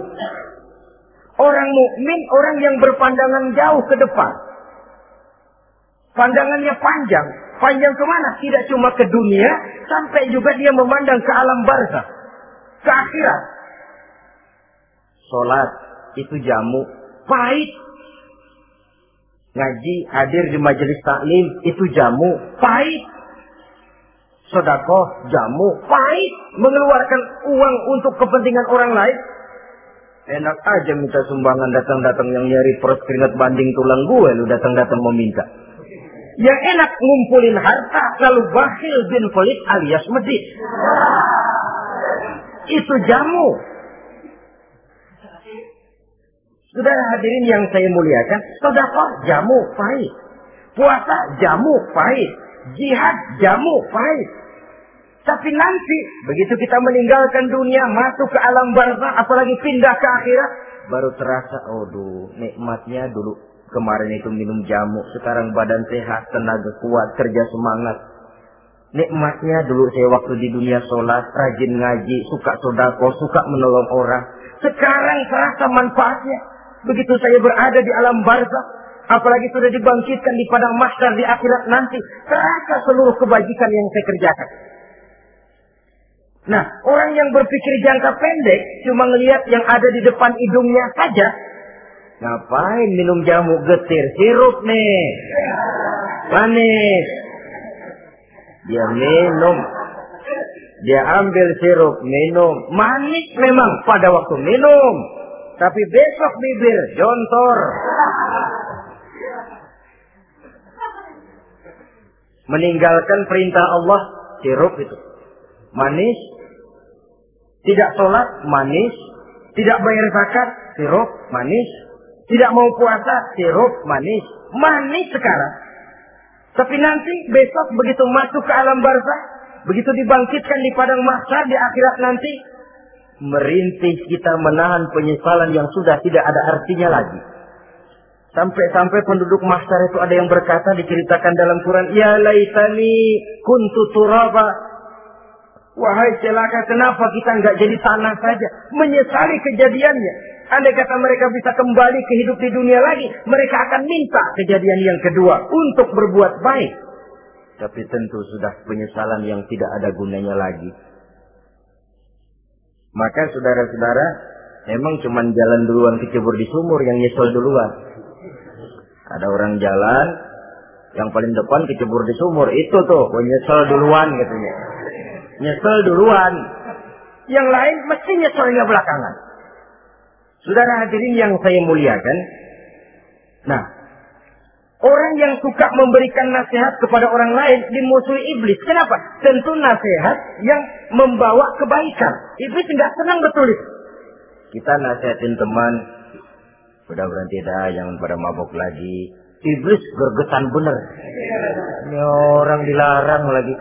Orang mukmin orang yang berpandangan jauh ke depan. Pandangannya panjang. Panjang ke mana? Tidak cuma ke dunia, sampai juga dia memandang ke alam barzah. Ke akhirat. Sholat itu jamu. Pahit. Ngaji, hadir di majelis taklim, itu jamu. Pahit. Sodakoh, jamu. Pahit. Mengeluarkan uang untuk kepentingan orang lain. Enak aja minta sumbangan datang-datang yang nyari pros keringat banding tulang gue lu datang-datang meminta. Yang enak ngumpulin harta lalu bakhil bin pelit alias medit. Itu jamu. Sudah hadirin yang saya muliakan, sedekah jamu pahit. Puasa jamu pahit. Jihad jamu pahit. Tapi nanti begitu kita meninggalkan dunia, masuk ke alam barzah, apalagi pindah ke akhirat, baru terasa, oh nikmatnya dulu kemarin itu minum jamu, sekarang badan sehat, tenaga kuat, kerja semangat. Nikmatnya dulu saya waktu di dunia sholat, rajin ngaji, suka sodako, suka menolong orang. Sekarang terasa manfaatnya. Begitu saya berada di alam barzah, apalagi sudah dibangkitkan di padang mahsyar di akhirat nanti, terasa seluruh kebajikan yang saya kerjakan. Nah, orang yang berpikir jangka pendek cuma melihat yang ada di depan hidungnya saja. Ngapain minum jamu getir? Sirup nih. Manis. Dia minum. Dia ambil sirup, minum. Manis memang pada waktu minum. Tapi besok bibir jontor. Meninggalkan perintah Allah, sirup itu. Manis, tidak sholat, manis. Tidak bayar zakat, sirup, manis. Tidak mau puasa, sirup, manis. Manis sekarang. Tapi nanti besok begitu masuk ke alam barzah, begitu dibangkitkan di padang mahsyar di akhirat nanti, merintih kita menahan penyesalan yang sudah tidak ada artinya lagi. Sampai-sampai penduduk mahsyar itu ada yang berkata diceritakan dalam Quran, Ya laitani kuntu turaba Wahai celaka, kenapa kita nggak jadi tanah saja? Menyesali kejadiannya. Andai kata mereka bisa kembali ke hidup di dunia lagi, mereka akan minta kejadian yang kedua untuk berbuat baik. Tapi tentu sudah penyesalan yang tidak ada gunanya lagi. Maka saudara-saudara, memang cuma jalan duluan kecebur di sumur yang nyesel duluan. Ada orang jalan, yang paling depan kecebur di sumur. Itu tuh, nyesel duluan katanya. Nyesel duluan. Yang lain mesti nyeselnya belakangan. Saudara hadirin yang saya muliakan. Nah, orang yang suka memberikan nasihat kepada orang lain dimusuhi iblis. Kenapa? Tentu nasihat yang membawa kebaikan. Iblis nggak senang betul. Kita nasihatin teman, udah berhenti dah, jangan pada mabuk lagi. Iblis gergetan bener. Ini orang dilarang lagi.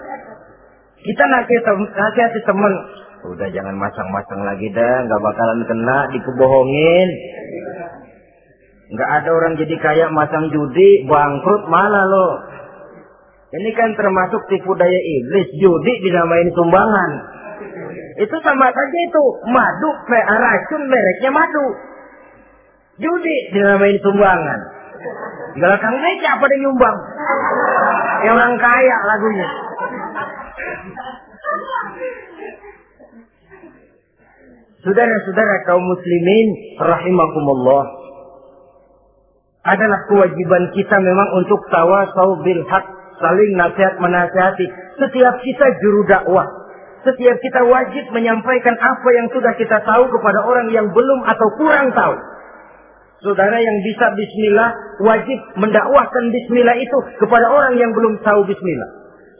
Kita nasihati teman, udah jangan masang-masang lagi dah, nggak bakalan kena, dikebohongin. Nggak ada orang jadi kaya masang judi, bangkrut malah lo. Ini kan termasuk tipu daya iblis, judi dinamain sumbangan. Itu sama saja itu, madu, racun mereknya madu. Judi dinamain sumbangan. Belakang meja apa yang nyumbang? Yang orang kaya lagunya. Saudara-saudara kaum muslimin rahimakumullah. Adalah kewajiban kita memang untuk tawasau bil haq, saling nasihat menasihati. Setiap kita juru dakwah, setiap kita wajib menyampaikan apa yang sudah kita tahu kepada orang yang belum atau kurang tahu. Saudara yang bisa bismillah wajib mendakwahkan bismillah itu kepada orang yang belum tahu bismillah.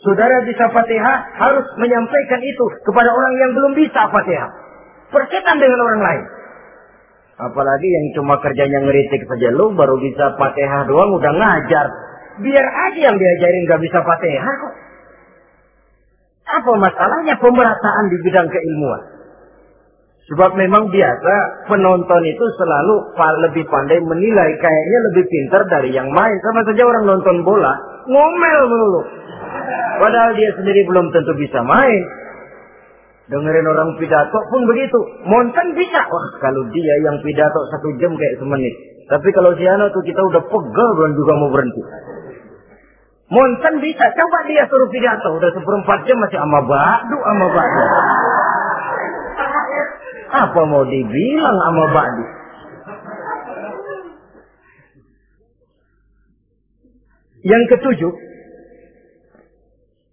Saudara bisa fatihah harus menyampaikan itu kepada orang yang belum bisa fatihah. Persetan dengan orang lain. Apalagi yang cuma kerjanya ngeritik saja lu baru bisa fatihah doang udah ngajar. Biar aja yang diajarin gak bisa fatihah kok. Apa masalahnya pemerataan di bidang keilmuan? Sebab memang biasa penonton itu selalu lebih pandai menilai kayaknya lebih pintar dari yang main. Sama saja orang nonton bola ngomel melulu. Padahal dia sendiri belum tentu bisa main. Dengerin orang pidato pun begitu. Monten bisa. Wah, kalau dia yang pidato satu jam kayak semenit. Tapi kalau si Ano tuh kita udah pegel dan juga mau berhenti. Monten bisa. Coba dia suruh pidato. Udah seperempat jam masih ama badu, ama badu. Apa mau dibilang ama badu? Yang ketujuh,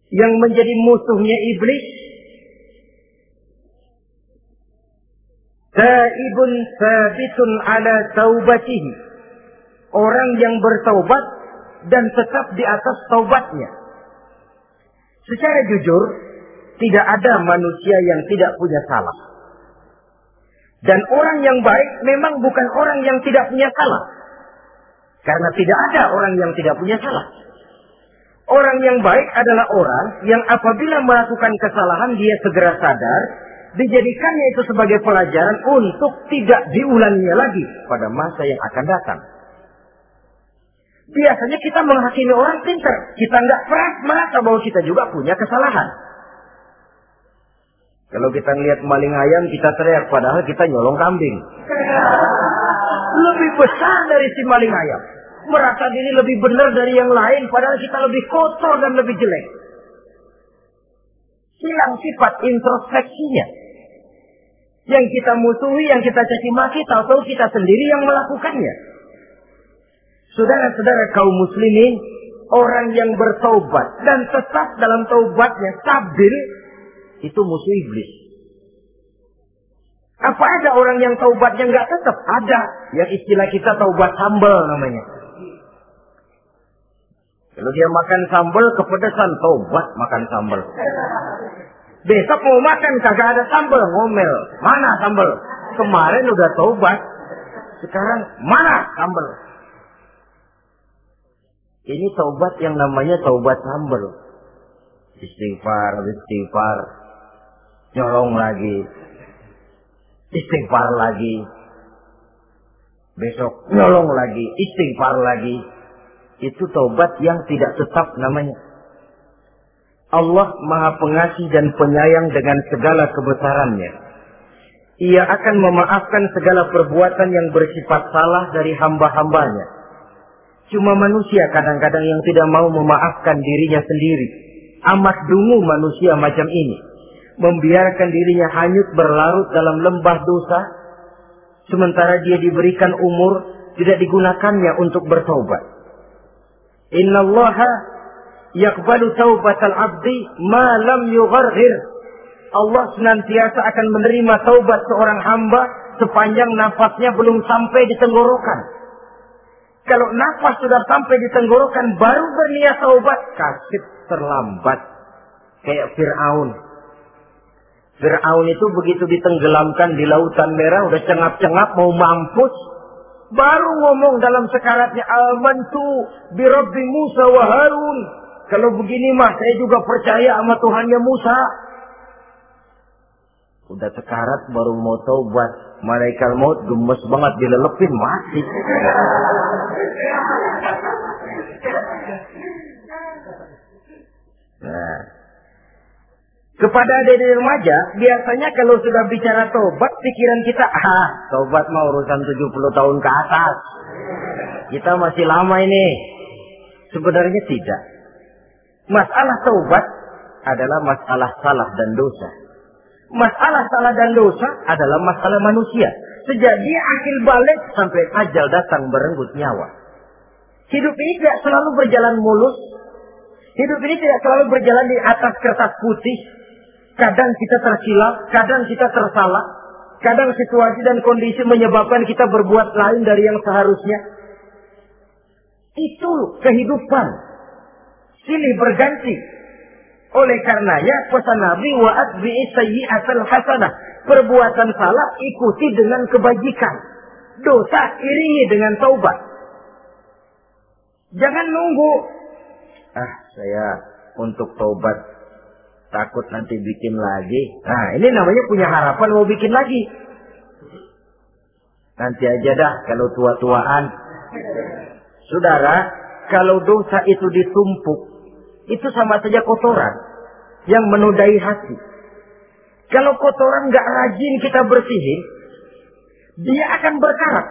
yang menjadi musuhnya iblis Taibun sabitun ala taubatihi. Orang yang bertaubat dan tetap di atas taubatnya. Secara jujur, tidak ada manusia yang tidak punya salah. Dan orang yang baik memang bukan orang yang tidak punya salah. Karena tidak ada orang yang tidak punya salah. Orang yang baik adalah orang yang apabila melakukan kesalahan dia segera sadar, dijadikannya itu sebagai pelajaran untuk tidak diulanginya lagi pada masa yang akan datang. Biasanya kita menghakimi orang pintar. Kita nggak pernah merasa bahwa kita juga punya kesalahan. Kalau kita lihat maling ayam, kita teriak. Padahal kita nyolong kambing. Lebih besar dari si maling ayam. Merasa diri lebih benar dari yang lain. Padahal kita lebih kotor dan lebih jelek. Hilang sifat introspeksinya. Yang kita musuhi, yang kita caci maki, tahu-tahu kita sendiri yang melakukannya. Saudara-saudara kaum muslimin, orang yang bertaubat dan tetap dalam taubatnya stabil, itu musuh iblis. Apa ada orang yang taubatnya nggak tetap? Ada. Yang istilah kita taubat sambal namanya. Kalau dia makan sambal kepedesan, taubat makan sambal. Besok mau makan kagak ada sambal, ngomel. Mana sambal? Kemarin udah taubat. Sekarang mana sambal? Ini taubat yang namanya taubat sambal. Istighfar, istighfar. Nyolong lagi. Istighfar lagi. Besok nyolong lagi, istighfar lagi. Itu taubat yang tidak tetap namanya. Allah maha pengasih dan penyayang dengan segala kebesarannya. Ia akan memaafkan segala perbuatan yang bersifat salah dari hamba-hambanya. Cuma manusia kadang-kadang yang tidak mau memaafkan dirinya sendiri. Amat dungu manusia macam ini. Membiarkan dirinya hanyut berlarut dalam lembah dosa. Sementara dia diberikan umur tidak digunakannya untuk bertobat. Inna allaha yakbalu taubatal abdi ma lam yugharghir. Allah senantiasa akan menerima taubat seorang hamba sepanjang nafasnya belum sampai di tenggorokan. Kalau nafas sudah sampai di tenggorokan baru berniat taubat, kasih terlambat. Kayak Fir'aun. Fir'aun itu begitu ditenggelamkan di lautan merah, udah cengap-cengap mau mampus. Baru ngomong dalam sekaratnya, Amantu bi Musa wa Harun. Kalau begini mah saya juga percaya sama Tuhannya Musa. Udah sekarat baru mau taubat. Malaikat maut gemes banget dilelepin mati. Nah, kepada adik-adik remaja, biasanya kalau sudah bicara tobat, pikiran kita, ah, tobat mau urusan 70 tahun ke atas. Kita masih lama ini. Sebenarnya tidak. Masalah taubat adalah masalah salah dan dosa. Masalah salah dan dosa adalah masalah manusia. Sejak dia akhir balik sampai ajal datang berenggut nyawa. Hidup ini tidak selalu berjalan mulus. Hidup ini tidak selalu berjalan di atas kertas putih. Kadang kita tersilap, kadang kita tersalah. Kadang situasi dan kondisi menyebabkan kita berbuat lain dari yang seharusnya. Itu kehidupan silih berganti. Oleh karenanya pesan Nabi wa atbi'i sayyi'atal hasanah. Perbuatan salah ikuti dengan kebajikan. Dosa iringi dengan taubat. Jangan nunggu. Ah, saya untuk taubat takut nanti bikin lagi. Nah, ini namanya punya harapan mau bikin lagi. Nanti aja dah kalau tua-tuaan. Saudara, kalau dosa itu ditumpuk, itu sama saja kotoran yang menodai hati. Kalau kotoran nggak rajin kita bersihin, dia akan berkarat.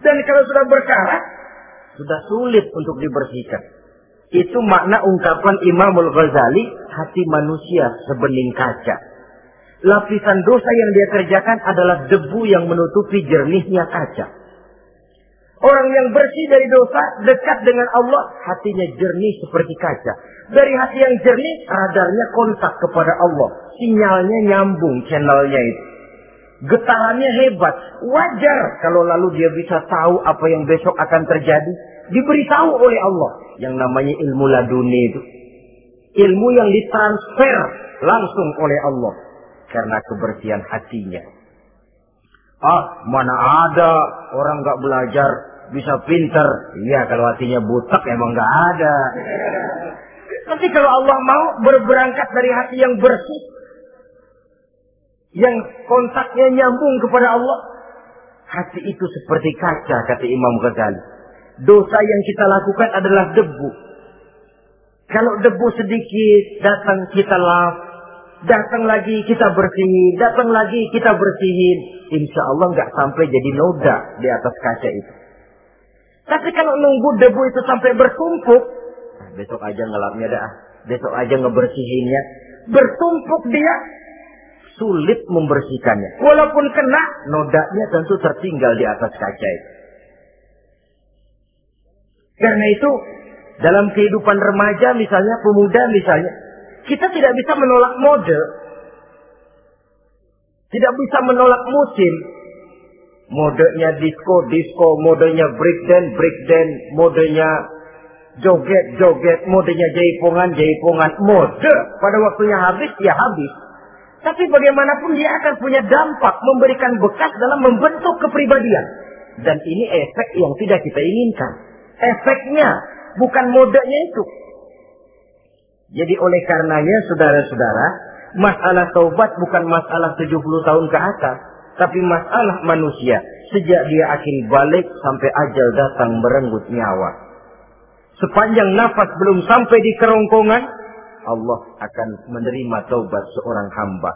Dan kalau sudah berkarat, sudah sulit untuk dibersihkan. Itu makna ungkapan Imamul Ghazali, hati manusia sebening kaca. Lapisan dosa yang dia kerjakan adalah debu yang menutupi jernihnya kaca. Orang yang bersih dari dosa, dekat dengan Allah, hatinya jernih seperti kaca. Dari hati yang jernih, radarnya kontak kepada Allah. Sinyalnya nyambung channelnya itu. Getarannya hebat. Wajar kalau lalu dia bisa tahu apa yang besok akan terjadi. Diberitahu oleh Allah. Yang namanya ilmu laduni itu. Ilmu yang ditransfer langsung oleh Allah. Karena kebersihan hatinya. Ah, mana ada orang gak belajar bisa pinter. Iya, kalau hatinya butak emang gak ada. Tapi kalau Allah mau berberangkat dari hati yang bersih, yang kontaknya nyambung kepada Allah, hati itu seperti kaca, kata Imam Ghazali. Dosa yang kita lakukan adalah debu. Kalau debu sedikit, datang kita lap, datang lagi kita bersihin, datang lagi kita bersihin. Insya Allah nggak sampai jadi noda di atas kaca itu. Tapi kalau nunggu debu itu sampai bertumpuk, nah, besok aja ngelapnya dah, besok aja ngebersihinnya, bertumpuk dia, sulit membersihkannya. Walaupun kena, nodanya tentu tertinggal di atas kaca itu. Karena itu, dalam kehidupan remaja misalnya, pemuda misalnya, kita tidak bisa menolak mode. Tidak bisa menolak musim. Modenya disco, disco, modenya breakdance, breakdance, modenya joget, joget, modenya jaipongan, jaipongan, mode. Pada waktunya habis, ya habis. Tapi bagaimanapun dia akan punya dampak, memberikan bekas dalam membentuk kepribadian. Dan ini efek yang tidak kita inginkan. Efeknya, bukan modenya itu. Jadi oleh karenanya, saudara-saudara, masalah taubat bukan masalah 70 tahun ke atas. Tapi masalah manusia, sejak dia akan balik sampai ajal datang merenggut nyawa. Sepanjang nafas belum sampai di kerongkongan, Allah akan menerima taubat seorang hamba.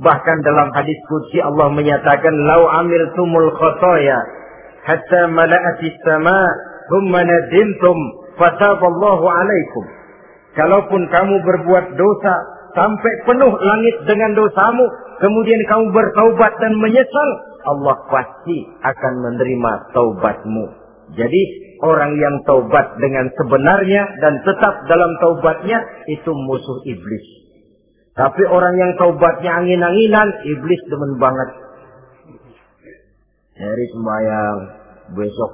Bahkan dalam hadis kudsi Allah menyatakan, Lau amil tumul khotoya, hatta mala'ati sama, humma nadimtum, fataballahu alaikum. Kalaupun kamu berbuat dosa, sampai penuh langit dengan dosamu, kemudian kamu bertaubat dan menyesal, Allah pasti akan menerima taubatmu. Jadi orang yang taubat dengan sebenarnya dan tetap dalam taubatnya itu musuh iblis. Tapi orang yang taubatnya angin-anginan, iblis demen banget. Hari sembahyang, besok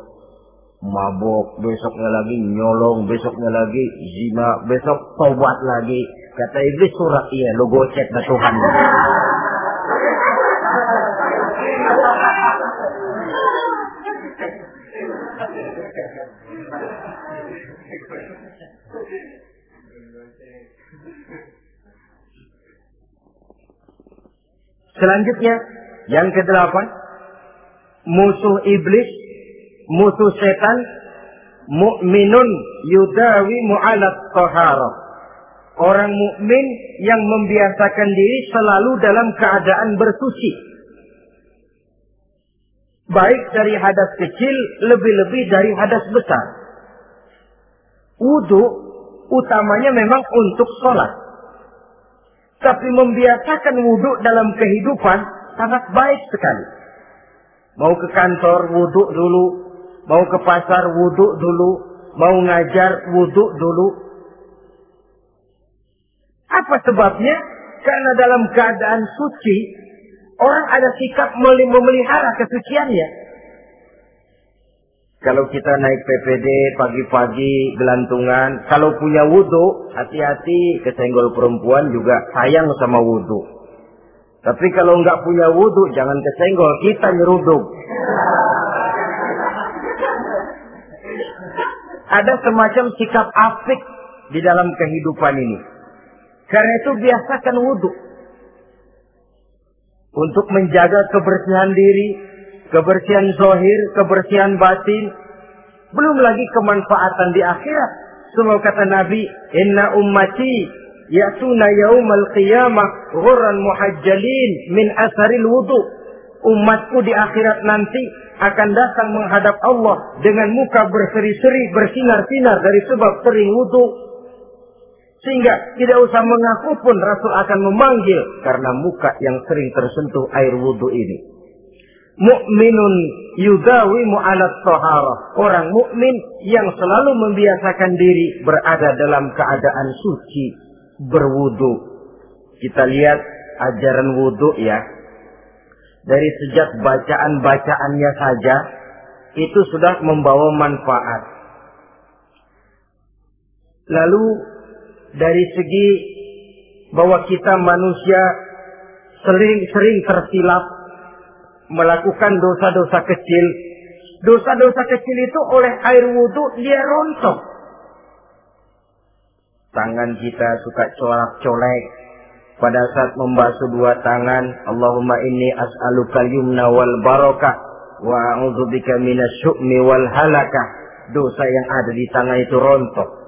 mabuk, besoknya lagi nyolong, besoknya lagi zina, besok taubat lagi. Kata iblis surat iya, lo gocek na Tuhan. Selanjutnya, yang kedelapan, musuh iblis, musuh setan, mukminun yudawi mu'alat taharah. Orang mukmin yang membiasakan diri selalu dalam keadaan bersuci. Baik dari hadas kecil, lebih-lebih dari hadas besar. Wudhu utamanya memang untuk sholat. Tapi membiasakan wudhu dalam kehidupan sangat baik sekali. Mau ke kantor wudhu dulu, mau ke pasar wudhu dulu, mau ngajar wudhu dulu. Apa sebabnya? Karena dalam keadaan suci, orang ada sikap memelihara kesuciannya. Kalau kita naik PPD pagi-pagi gelantungan, kalau punya wudhu, hati-hati kesenggol perempuan juga sayang sama wudhu. Tapi kalau nggak punya wudhu, jangan kesenggol, kita nyeruduk. Ada semacam sikap apik di dalam kehidupan ini. Karena itu biasakan wudhu. Untuk menjaga kebersihan diri, kebersihan zohir, kebersihan batin, belum lagi kemanfaatan di akhirat. Semua kata Nabi, Inna ummati ya'tuna yaumal qiyamah ghurran muhajjalin min asaril wudu. Umatku di akhirat nanti akan datang menghadap Allah dengan muka berseri-seri, bersinar-sinar dari sebab sering wudu. Sehingga tidak usah mengaku pun Rasul akan memanggil karena muka yang sering tersentuh air wudu ini. Mukminun yudawimu alat tohara. Orang mukmin yang selalu membiasakan diri berada dalam keadaan suci, berwudu. Kita lihat ajaran wudu ya, dari sejak bacaan-bacaannya saja itu sudah membawa manfaat. Lalu dari segi bahwa kita manusia sering-sering tersilap melakukan dosa-dosa kecil. Dosa-dosa kecil itu oleh air wudhu dia rontok. Tangan kita suka colak-colek, pada saat membasuh dua tangan Allahumma inni as'aluka yumna wal barakah wa a'udzubika minasyu'mi wal halakah dosa yang ada di tangan itu rontok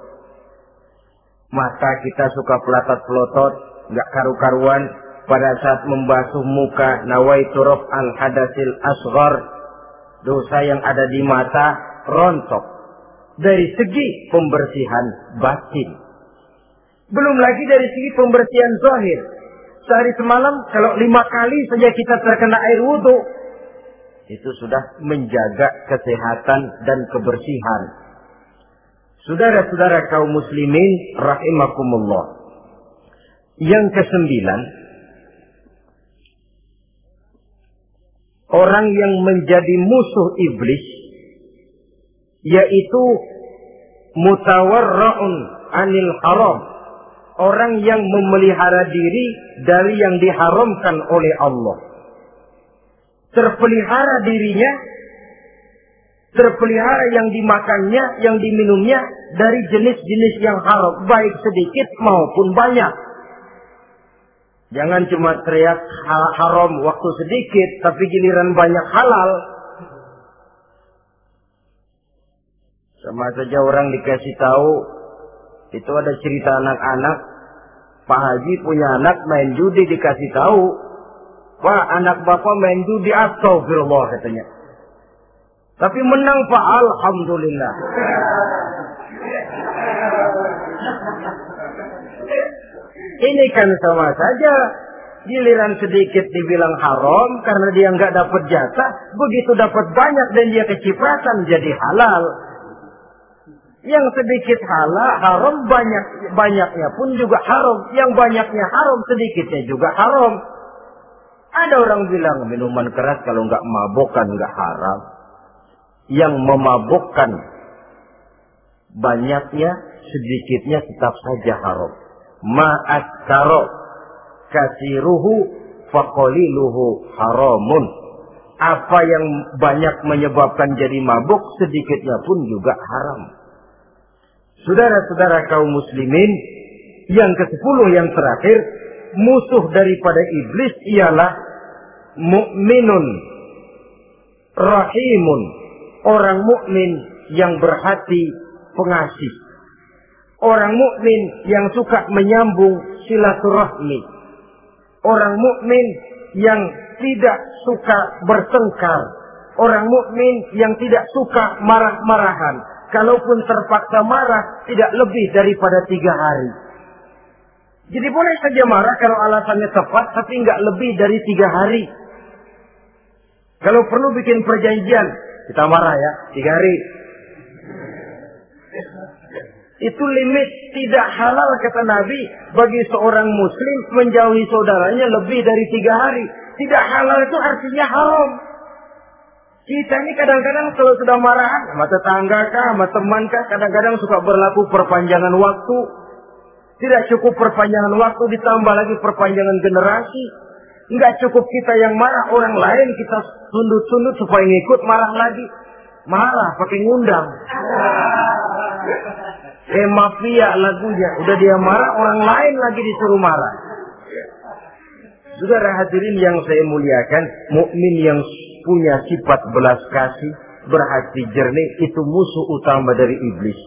mata kita suka pelatat pelotot nggak karu-karuan pada saat membasuh muka nawaitu al hadasil asghar dosa yang ada di mata rontok dari segi pembersihan batin belum lagi dari segi pembersihan zahir. Sehari semalam kalau lima kali saja kita terkena air wudhu. Itu sudah menjaga kesehatan dan kebersihan. Saudara-saudara kaum muslimin rahimakumullah. Yang kesembilan. Orang yang menjadi musuh iblis. Yaitu mutawarra'un anil haram orang yang memelihara diri dari yang diharamkan oleh Allah. Terpelihara dirinya, terpelihara yang dimakannya, yang diminumnya dari jenis-jenis yang haram, baik sedikit maupun banyak. Jangan cuma teriak haram waktu sedikit, tapi giliran banyak halal. Sama saja orang dikasih tahu itu ada cerita anak-anak. Pak Haji punya anak main judi dikasih tahu. Pak anak bapak main judi astagfirullah katanya. Tapi menang Pak Alhamdulillah. Ini kan sama saja. Giliran sedikit dibilang haram karena dia nggak dapat jatah. Begitu dapat banyak dan dia kecipratan jadi halal. Yang sedikit halal, haram banyak banyaknya pun juga haram. Yang banyaknya haram, sedikitnya juga haram. Ada orang bilang minuman keras kalau nggak mabokkan nggak haram. Yang memabokkan banyaknya, sedikitnya tetap saja haram. Ma'askaro kasiruhu fakoliluhu haramun. Apa yang banyak menyebabkan jadi mabuk, sedikitnya pun juga haram. Saudara-saudara kaum muslimin, yang ke-10 yang terakhir, musuh daripada iblis ialah mukminun rahimun, orang mukmin yang berhati pengasih. Orang mukmin yang suka menyambung silaturahmi. Orang mukmin yang tidak suka bertengkar. Orang mukmin yang tidak suka marah-marahan kalaupun terpaksa marah tidak lebih daripada tiga hari. Jadi boleh saja marah kalau alasannya tepat, tapi nggak lebih dari tiga hari. Kalau perlu bikin perjanjian, kita marah ya, tiga hari. Itu limit tidak halal kata Nabi bagi seorang muslim menjauhi saudaranya lebih dari tiga hari. Tidak halal itu artinya haram. Kita ini kadang-kadang kalau sudah marah sama tetangga kah, sama teman kah, kadang-kadang suka berlaku perpanjangan waktu. Tidak cukup perpanjangan waktu, ditambah lagi perpanjangan generasi. Enggak cukup kita yang marah, orang lain kita sundut-sundut supaya ngikut marah lagi. Marah pakai ngundang. Eh mafia lagunya, udah dia marah, orang lain lagi disuruh marah. Saudara hadirin yang saya muliakan, mukmin yang punya sifat belas kasih, berhati jernih, itu musuh utama dari iblis.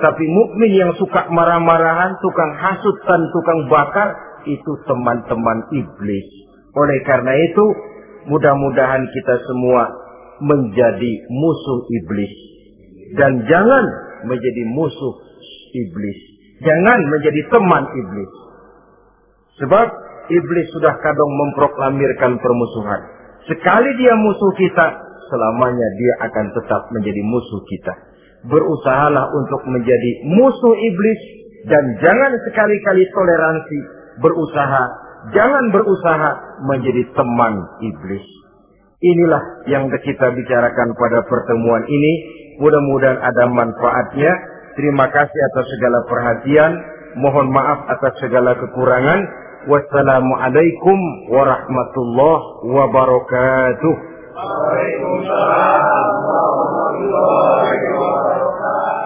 Tapi mukmin yang suka marah-marahan, tukang hasut dan tukang bakar, itu teman-teman iblis. Oleh karena itu, mudah-mudahan kita semua menjadi musuh iblis. Dan jangan menjadi musuh iblis. Jangan menjadi teman iblis. Sebab iblis sudah kadang memproklamirkan permusuhan. Sekali dia musuh kita, selamanya dia akan tetap menjadi musuh kita. Berusahalah untuk menjadi musuh iblis dan jangan sekali-kali toleransi berusaha, jangan berusaha menjadi teman iblis. Inilah yang kita bicarakan pada pertemuan ini. Mudah-mudahan ada manfaatnya. Terima kasih atas segala perhatian. Mohon maaf atas segala kekurangan. Wassalamualaikum warahmatullahi wabarakatuh. Waalaikumsalam warahmatullahi wabarakatuh.